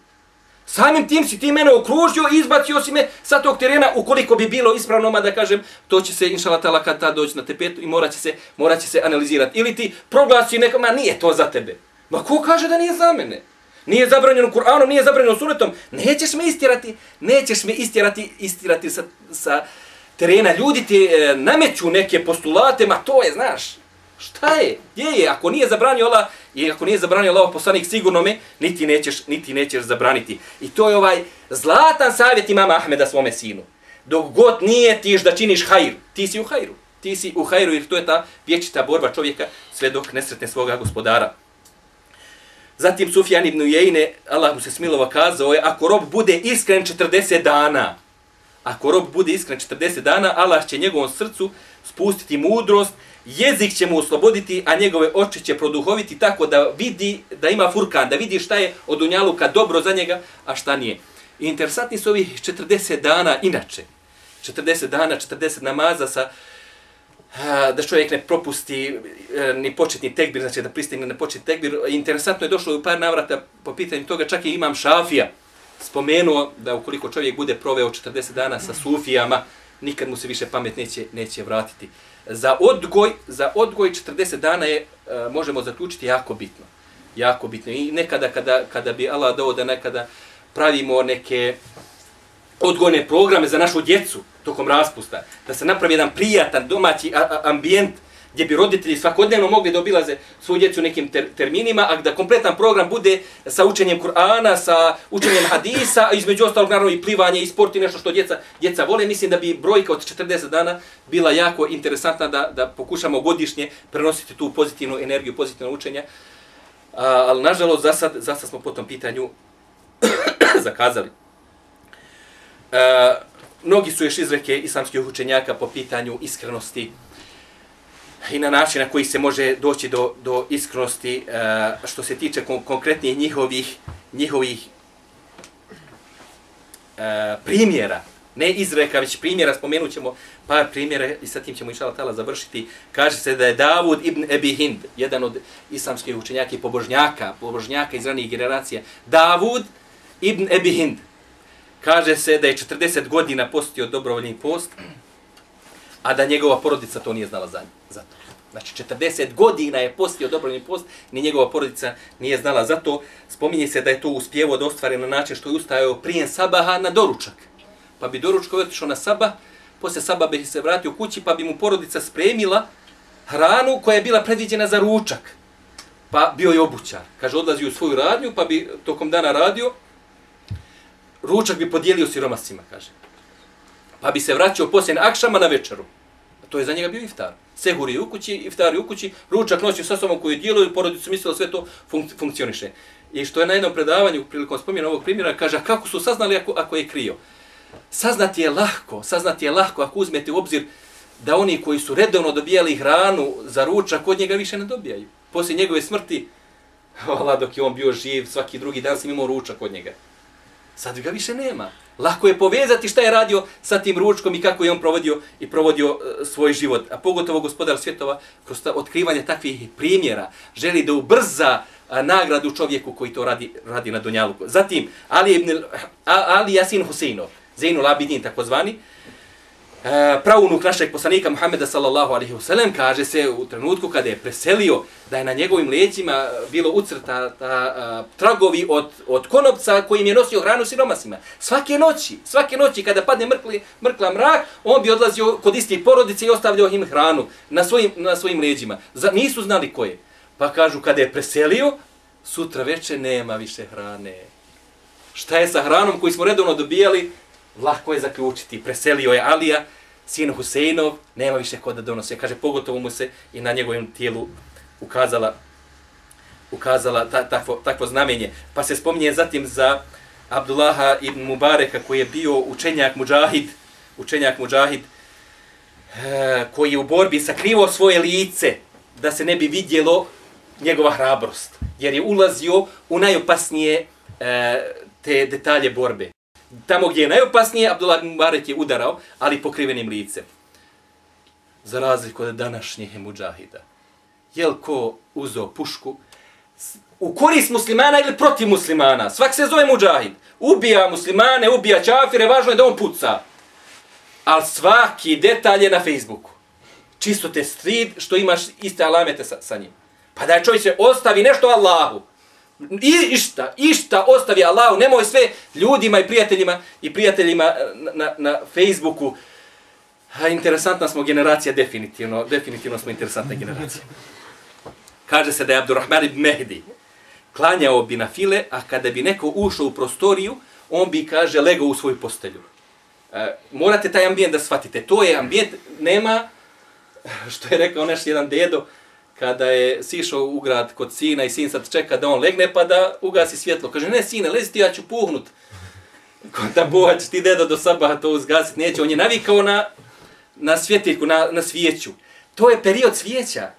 Samim tim si ti mene okružio i izbacio si me sa tog terena, ukoliko bi bilo ispravno, ma da kažem, to će se, inšala tala, kad ta doći na tepetu i morat će se, morat će se analizirati. Ili ti proglasi nekom, ma nije to za tebe. Ma ko kaže da nije za mene? Nije zabranjeno Kur'anom, nije zabranjeno sunetom. Nećeš me istirati, nećeš me istirati, istirati sa, sa, terena, ljudi ti e, nameću neke postulate, ma to je, znaš, šta je, gdje je, ako nije zabranio Allah, i ako nije zabranio Allah poslanik, sigurno me, niti nećeš, niti nećeš zabraniti. I to je ovaj zlatan savjet imama Ahmeda svome sinu. Dok god nije tiš da činiš hajr, ti si u hajru. Ti si u hajru jer to je ta vječita borba čovjeka sve dok nesretne svoga gospodara. Zatim Sufjan ibn Ujejne, Allah mu se smilova kazao je, ako rob bude iskren 40 dana, Ako rob bude iskren 40 dana, Allah će njegovom srcu spustiti mudrost, jezik će mu osloboditi, a njegove oči će produhoviti tako da vidi, da ima furkan, da vidi šta je od unjaluka dobro za njega, a šta nije. I interesantni su ovih 40 dana inače. 40 dana, 40 namaza sa da čovjek ne propusti e, ni početni tekbir, znači da pristigne na početni tekbir. Interesantno je došlo u par navrata po pitanju toga, čak i imam šafija, spomenuo da ukoliko čovjek bude proveo 40 dana sa sufijama, nikad mu se više pamet neće, neće vratiti. Za odgoj, za odgoj 40 dana je, e, možemo zaključiti, jako bitno. Jako bitno. I nekada kada, kada bi Allah dao da nekada pravimo neke odgojne programe za našu djecu tokom raspusta, da se napravi jedan prijatan domaći ambijent, gdje bi roditelji svakodnevno mogli da obilaze svoju djecu nekim ter terminima, a da kompletan program bude sa učenjem Kur'ana, sa učenjem hadisa, a između ostalog naravno i plivanje i sport i nešto što djeca, djeca vole, mislim da bi brojka od 40 dana bila jako interesantna da, da pokušamo godišnje prenositi tu pozitivnu energiju, pozitivno učenje. A, ali nažalost, za sad, za sad smo po tom pitanju zakazali. A, mnogi su još izreke islamskih učenjaka po pitanju iskrenosti, i na način na koji se može doći do, do iskrenosti uh, što se tiče kon konkretnih njihovih, njihovih uh, primjera. Ne izreka, već primjera, spomenut ćemo par primjera i sa tim ćemo inšala tala završiti. Kaže se da je Davud ibn Ebi Hind, jedan od islamskih učenjaka i pobožnjaka, pobožnjaka iz ranijih generacija. Davud ibn Ebi Hind. Kaže se da je 40 godina postio dobrovoljni post, a da njegova porodica to nije znala za, njim. Znači, 40 godina je postio dobrovni post, ni njegova porodica nije znala za to. Spominje se da je to uspjevo da ostvare na način što je ustajao prije sabaha na doručak. Pa bi doručko otišao na sabah, poslije sabah bi se vratio kući, pa bi mu porodica spremila hranu koja je bila predviđena za ručak. Pa bio je obućar. Kaže, odlazi u svoju radnju, pa bi tokom dana radio, ručak bi podijelio siromasima, kaže. Pa bi se vraćao poslije akšama na večeru. To je za njega bio iftar. Sehuri u kući, iftari u kući, ručak noći sa sobom koji djeluje, porodicu mislila sve to funk funkcioniše. I što je na jednom predavanju, prilikom spomjena ovog primjera, kaže, kako su saznali ako, ako je krio? Saznati je lahko, saznati je lahko ako uzmete u obzir da oni koji su redovno dobijali hranu za ručak, od njega više ne dobijaju. Poslije njegove smrti, hvala, dok je on bio živ, svaki drugi dan sam imao ručak od njega. Sad ga više nema. Lako je povezati šta je radio sa tim ručkom i kako je on provodio i provodio e, svoj život. A pogotovo gospodar svjetova, kroz ta otkrivanje takvih primjera, želi da ubrza a, nagradu čovjeku koji to radi, radi na Dunjaluku. Zatim, Ali, ibn, Ali Jasin Huseinov, Zainul Abidin takozvani, E, pravunuk našeg poslanika Muhammeda sallallahu alaihi wasallam kaže se u trenutku kada je preselio da je na njegovim leđima bilo ucrta ta, a, tragovi od, od konopca kojim je nosio hranu siromasima. Svake noći, svake noći kada padne mrkli, mrkla mrak, on bi odlazio kod istih porodice i ostavljao im hranu na svojim, na svojim leđima. Za, nisu znali koje. Pa kažu kada je preselio, sutra veče nema više hrane. Šta je sa hranom koju smo redovno dobijali? Lako je zaključiti. Preselio je Alija, sin Huseinov, nema više ko da donose. Kaže, pogotovo mu se i na njegovom tijelu ukazala ukazala ta, takvo, takvo znamenje. Pa se spominje zatim za Abdullaha ibn Mubareka koji je bio učenjak muđahid, učenjak muđahid, e, eh, koji je u borbi sakrivo svoje lice da se ne bi vidjelo njegova hrabrost. Jer je ulazio u najopasnije e, te detalje borbe. Tamo gdje je najopasnije, Abdullah Mubarak je udarao, ali pokrivenim licem. Za razliku od današnjih muđahida. Jel ko uzeo pušku u korist muslimana ili protiv muslimana? Svak se zove muđahid. Ubija muslimane, ubija čafire, važno je da on puca. Ali svaki detalj je na Facebooku. Čisto te strid što imaš iste alamete sa, sa njim. Pa da čovjek se ostavi nešto Allahu. I išta, išta ostavi Allahu, nemoj sve ljudima i prijateljima i prijateljima eh, na, na, na Facebooku. Ha, interesantna smo generacija, definitivno, definitivno smo interesantna generacija. Kaže se da je Abdurrahman ibn Mehdi klanjao bi na file, a kada bi neko ušao u prostoriju, on bi, kaže, legao u svoju postelju. E, morate taj ambijent da shvatite. To je ambijent, nema, što je rekao naš jedan dedo, kada je sišao u grad kod sina i sin sad čeka da on legne pa da ugasi svjetlo. Kaže, ne sine, lezi ti, ja ću puhnut. Kod da boha će ti deda do sabaha to uzgasit, neće. On je navikao na, na svjetiljku, na, na svijeću. To je period svijeća.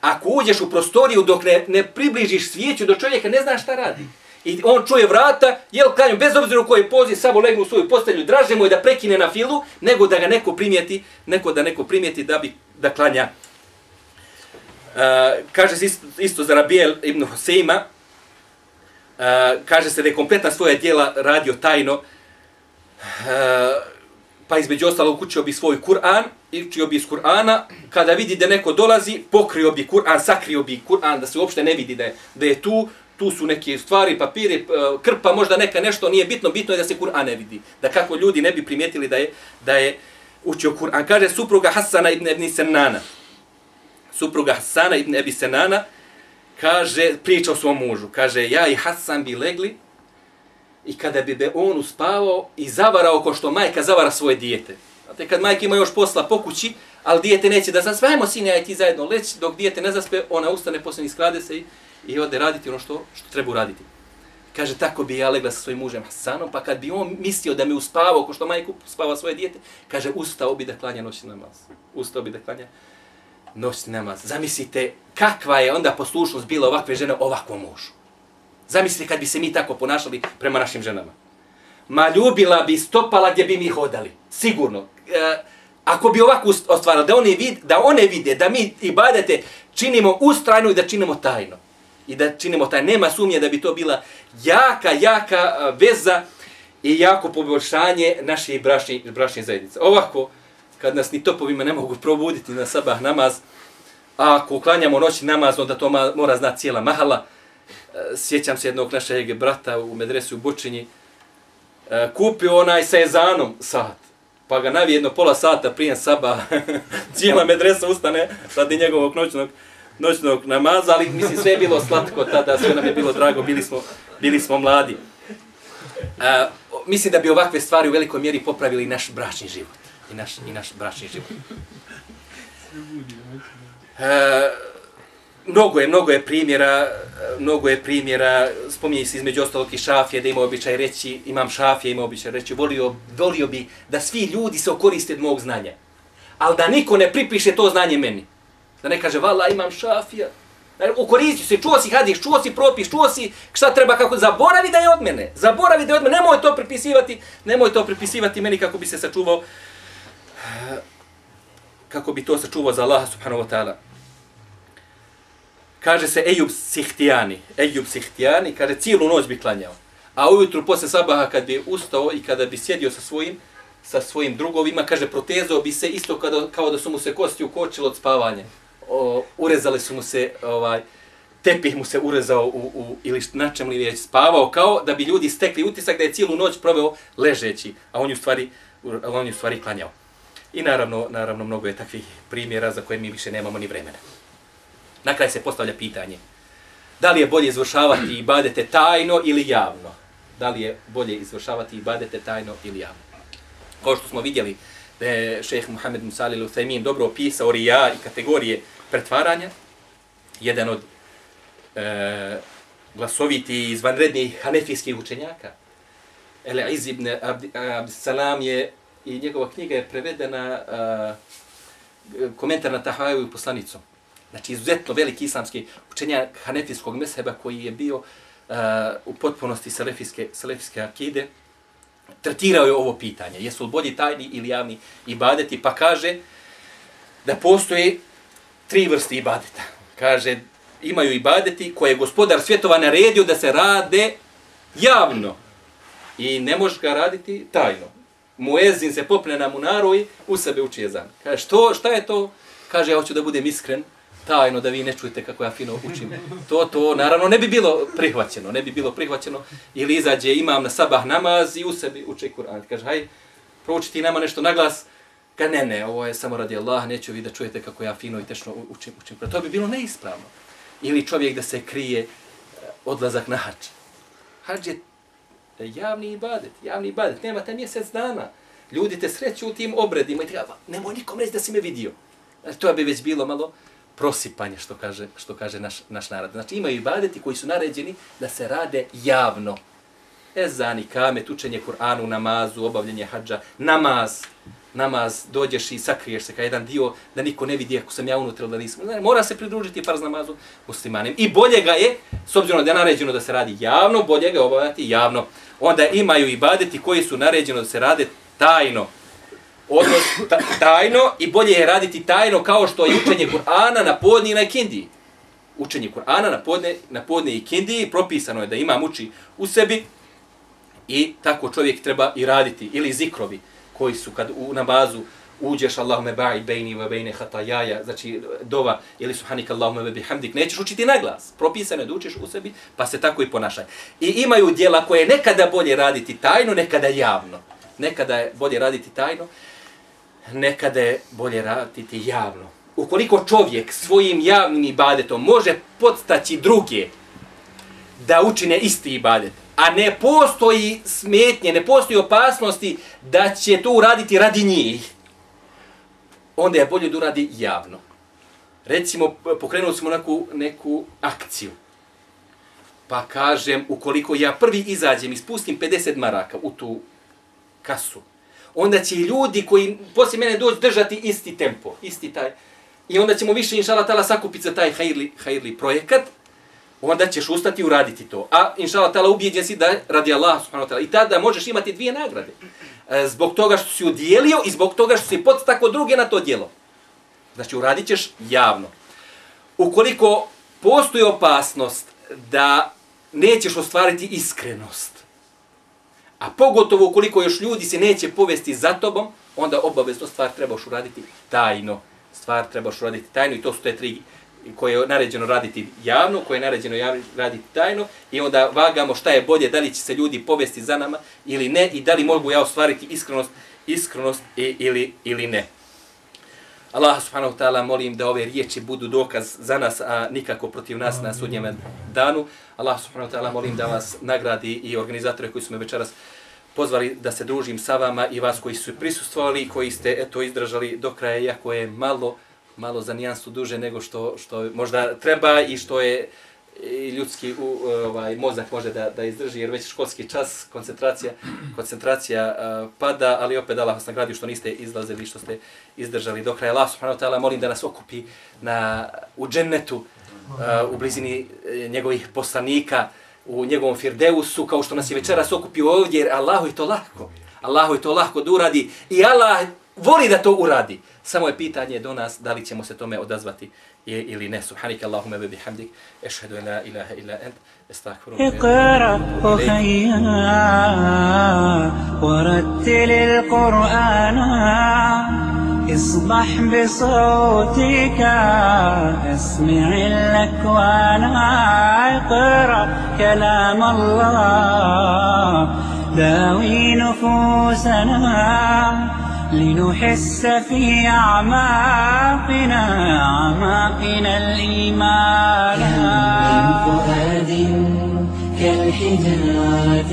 Ako uđeš u prostoriju dok ne, ne približiš svijeću do čovjeka, ne znaš šta radi. I on čuje vrata, jel klanju, bez obzira u kojoj pozi, samo legne u svoju postelju, draže mu je da prekine na filu, nego da ga neko primijeti, neko da neko primijeti da bi da klanja Eh, kaže se isto, isto za Rabijel ibn Hoseima, uh, eh, kaže se da je kompletna svoja dijela radio tajno, uh, pa između ostalo učio bi svoj Kur'an, učio bi iz Kur'ana, kada vidi da neko dolazi, pokrio bi Kur'an, sakrio bi Kur'an, da se uopšte ne vidi da je, da je tu, tu su neke stvari, papiri, krpa, možda neka nešto, nije bitno, bitno je da se Kur'an ne vidi. Da kako ljudi ne bi primijetili da je, da je učio Kur'an. Kaže supruga Hasana ibn Ibn Senana, supruga Hasana ibn Ebi Senana, kaže, priča o svom mužu, kaže, ja i Hasan bi legli i kada bi be on uspavao i zavarao ko što majka zavara svoje dijete. Znate, kad majka ima još posla po kući, ali dijete neće da zaspe, ajmo sine, aj ti zajedno leć, dok dijete ne zaspe, ona ustane, posljednji sklade se i, i ode raditi ono što, što treba uraditi. Kaže, tako bi ja legla sa svojim mužem Hasanom, pa kad bi on mislio da me uspavao ko što majka uspava svoje dijete, kaže, ustao bi da klanja noćni namaz. Ustao bi da klanja noć namaz. Zamislite kakva je onda poslušnost bila ovakve žene ovakvom mužu. Zamislite kad bi se mi tako ponašali prema našim ženama. Ma ljubila bi stopala gdje bi mi hodali. Sigurno. E, ako bi ovako ostvarali, da one, vid, da one vide da mi i badete činimo ustrajno i da činimo tajno. I da činimo tajno. Nema sumnje da bi to bila jaka, jaka e, veza i jako poboljšanje naše brašnje, brašnje zajednice. Ovako, kad nas ni topovima ne mogu probuditi na sabah namaz, a ako uklanjamo noći namaz, onda to mora znati cijela mahala. E, sjećam se jednog našeg brata u medresu u Bučinji, e, kupio onaj sa ezanom sat. pa ga navi jedno pola sata prije saba, cijela medresa ustane radi njegovog noćnog, noćnog namaza, ali mislim sve je bilo slatko tada, sve nam je bilo drago, bili smo, bili smo mladi. A, mislim da bi ovakve stvari u velikoj mjeri popravili naš bračni život. I naš, i naš bračni život. E, mnogo je, mnogo je primjera, mnogo je primjera, spominje se između ostalog i šafije, da ima običaj reći, imam šafije, ima običaj reći, volio, volio bi da svi ljudi se okoriste od mog znanja. Ali da niko ne pripiše to znanje meni. Da ne kaže, vala, imam šafija. Ukoristi se, čuo si hadis, čuo si propis, čuo si šta treba, kako, zaboravi da je od mene. Zaboravi da je od mene, nemoj to pripisivati, nemoj to pripisivati meni kako bi se sačuvao, kako bi to sačuvao za Allaha subhanahu wa ta'ala kaže se Ejub Sihtijani. Ejub Sihtijani, kaže, cijelu noć bi klanjao. A ujutru posle sabaha kad bi ustao i kada bi sjedio sa svojim, sa svojim drugovima, kaže, protezao bi se isto kada, kao da su mu se kosti ukočile od spavanja. O, urezali su mu se, ovaj, tepih mu se urezao u, u, ili na čem li već spavao, kao da bi ljudi stekli utisak da je cijelu noć proveo ležeći, a on je u stvari, on je u stvari klanjao. I naravno, naravno, mnogo je takvih primjera za koje mi više nemamo ni vremena. Na kraj se postavlja pitanje. Da li je bolje izvršavati ibadete tajno ili javno? Da li je bolje izvršavati ibadete tajno ili javno? Kao što smo vidjeli da je šeheh Muhammed Musalil Uthaymin dobro opisao rija i kategorije pretvaranja, jedan od e, glasoviti izvanrednih hanefijskih učenjaka, Ele Iz ibn Abdisalam je i njegova knjiga je prevedena uh, komentar na Tahaju poslanicom. Znači, izuzetno veliki islamski učenja hanefijskog mesheba koji je bio uh, u potpunosti selefijske, selefijske akide, tretirao je ovo pitanje. Jesu li bolji tajni ili javni ibadeti? Pa kaže da postoje tri vrste ibadeta. Kaže, imaju ibadeti koje je gospodar svjetova naredio da se rade javno. I ne možeš ga raditi tajno. Muezin se popne na munaru i u sebe uči jezan. Kaže, što, šta je to? Kaže, ja hoću da budem iskren tajno da vi ne čujete kako ja fino učim. To, to, naravno, ne bi bilo prihvaćeno, ne bi bilo prihvaćeno. Ili izađe imam na sabah namaz i u sebi uče Kur'an. Kaže, haj, prouči ti nama nešto na glas. Ka ne, ne, ovo je samo radi Allah, neću vi da čujete kako ja fino i tešno učim. učim. To bi bilo neispravno. Ili čovjek da se krije eh, odlazak na hač. Hač je E, javni ibadet, javni ibadet. Nema te mjesec dana. Ljudi te sreću u tim obredima i treba, nemoj nikom reći da si me vidio. E, to bi već bilo malo, prosipanje, što kaže, što kaže naš, naš narod. Znači imaju ibadeti koji su naređeni da se rade javno. Ezani, kamet, učenje Kur'anu, namazu, obavljanje hađa, namaz, namaz, dođeš i sakriješ se kao jedan dio da niko ne vidi ako sam ja unutra da nisam. Znači, mora se pridružiti farz namazu muslimanim. I bolje ga je, s obzirom da je naređeno da se radi javno, bolje ga obavljati javno. Onda imaju ibadeti koji su naređeno da se rade tajno odnos tajno i bolje je raditi tajno kao što je učenje Kur'ana na podni i na ikindiji. Učenje Kur'ana na podne, na podne i ikindiji propisano je da ima uči u sebi i tako čovjek treba i raditi. Ili zikrovi koji su kad u namazu uđeš Allahume ba'i bejni wa bejne hatajaja, znači dova ili subhanika Allahume wa bihamdik, nećeš učiti na glas. Propisano je da učiš u sebi, pa se tako i ponašaj. I imaju dijela koje nekada bolje raditi tajno, nekada javno. Nekada je bolje raditi tajno, nekada je bolje raditi javno. Ukoliko čovjek svojim javnim ibadetom može podstaći druge da učine isti ibadet, a ne postoji smetnje, ne postoji opasnosti da će to uraditi radi njih, onda je bolje da uradi javno. Recimo, pokrenuli smo neku, neku akciju. Pa kažem, ukoliko ja prvi izađem i spustim 50 maraka u tu kasu, onda će ljudi koji poslije mene doći držati isti tempo, isti taj. I onda ćemo više, inšala tala, sakupiti za taj hajrli, hajrli projekat, onda ćeš ustati i uraditi to. A inšala tala, ubijeđen si da radi Allah, subhanahu wa ta'ala. I tada možeš imati dvije nagrade. E, zbog toga što si udjelio i zbog toga što si podstakao druge na to djelo. Znači, uradit ćeš javno. Ukoliko postoji opasnost da nećeš ostvariti iskrenost, A pogotovo ukoliko još ljudi se neće povesti za tobom, onda obavezno stvar trebaš uraditi tajno. Stvar trebaš uraditi tajno i to su te tri koje je naređeno raditi javno, koje je naređeno javno raditi tajno i onda vagamo šta je bolje, da li će se ljudi povesti za nama ili ne i da li mogu ja ostvariti iskrenost iskrenost i, ili, ili ne. Allah subhanahu wa ta'ala molim da ove riječi budu dokaz za nas, a nikako protiv nas na sudnjem danu. Allah subhanahu wa ta'ala molim da vas nagradi i organizatore koji su me večeras pozvali da se družim sa vama i vas koji su prisustvovali i koji ste eto izdržali do kraja, iako je malo, malo za nijansu duže nego što, što možda treba i što je i ljudski u, e, ovaj mozak može da da izdrži jer već školski čas koncentracija koncentracija uh, pada ali opet Allah vas nagradi što niste izlazili što ste izdržali do kraja. Allah subhanahu wa taala molim da nas okupi na u džennetu uh, u blizini uh, njegovih poslanika u njegovom firdeusu kao što nas je večeras okupio ovdje jer Allahu je to lako Allahu je to lako da uradi i Allah voli da to uradi. Samo je pitanje do nas da li ćemo se tome odazvati ili ne. Subhanik Allahumma wa bihamdik. Ešhedu la ilaha illa ent. Estakfiru. اقرأ أخيا ورتل القرآن اصبح بصوتك اسمع الأكوان اقرأ كلام الله داوي نفوسنا لنحس في أعماقنا أعماقنا الإيمان. من فؤاد كالحجارة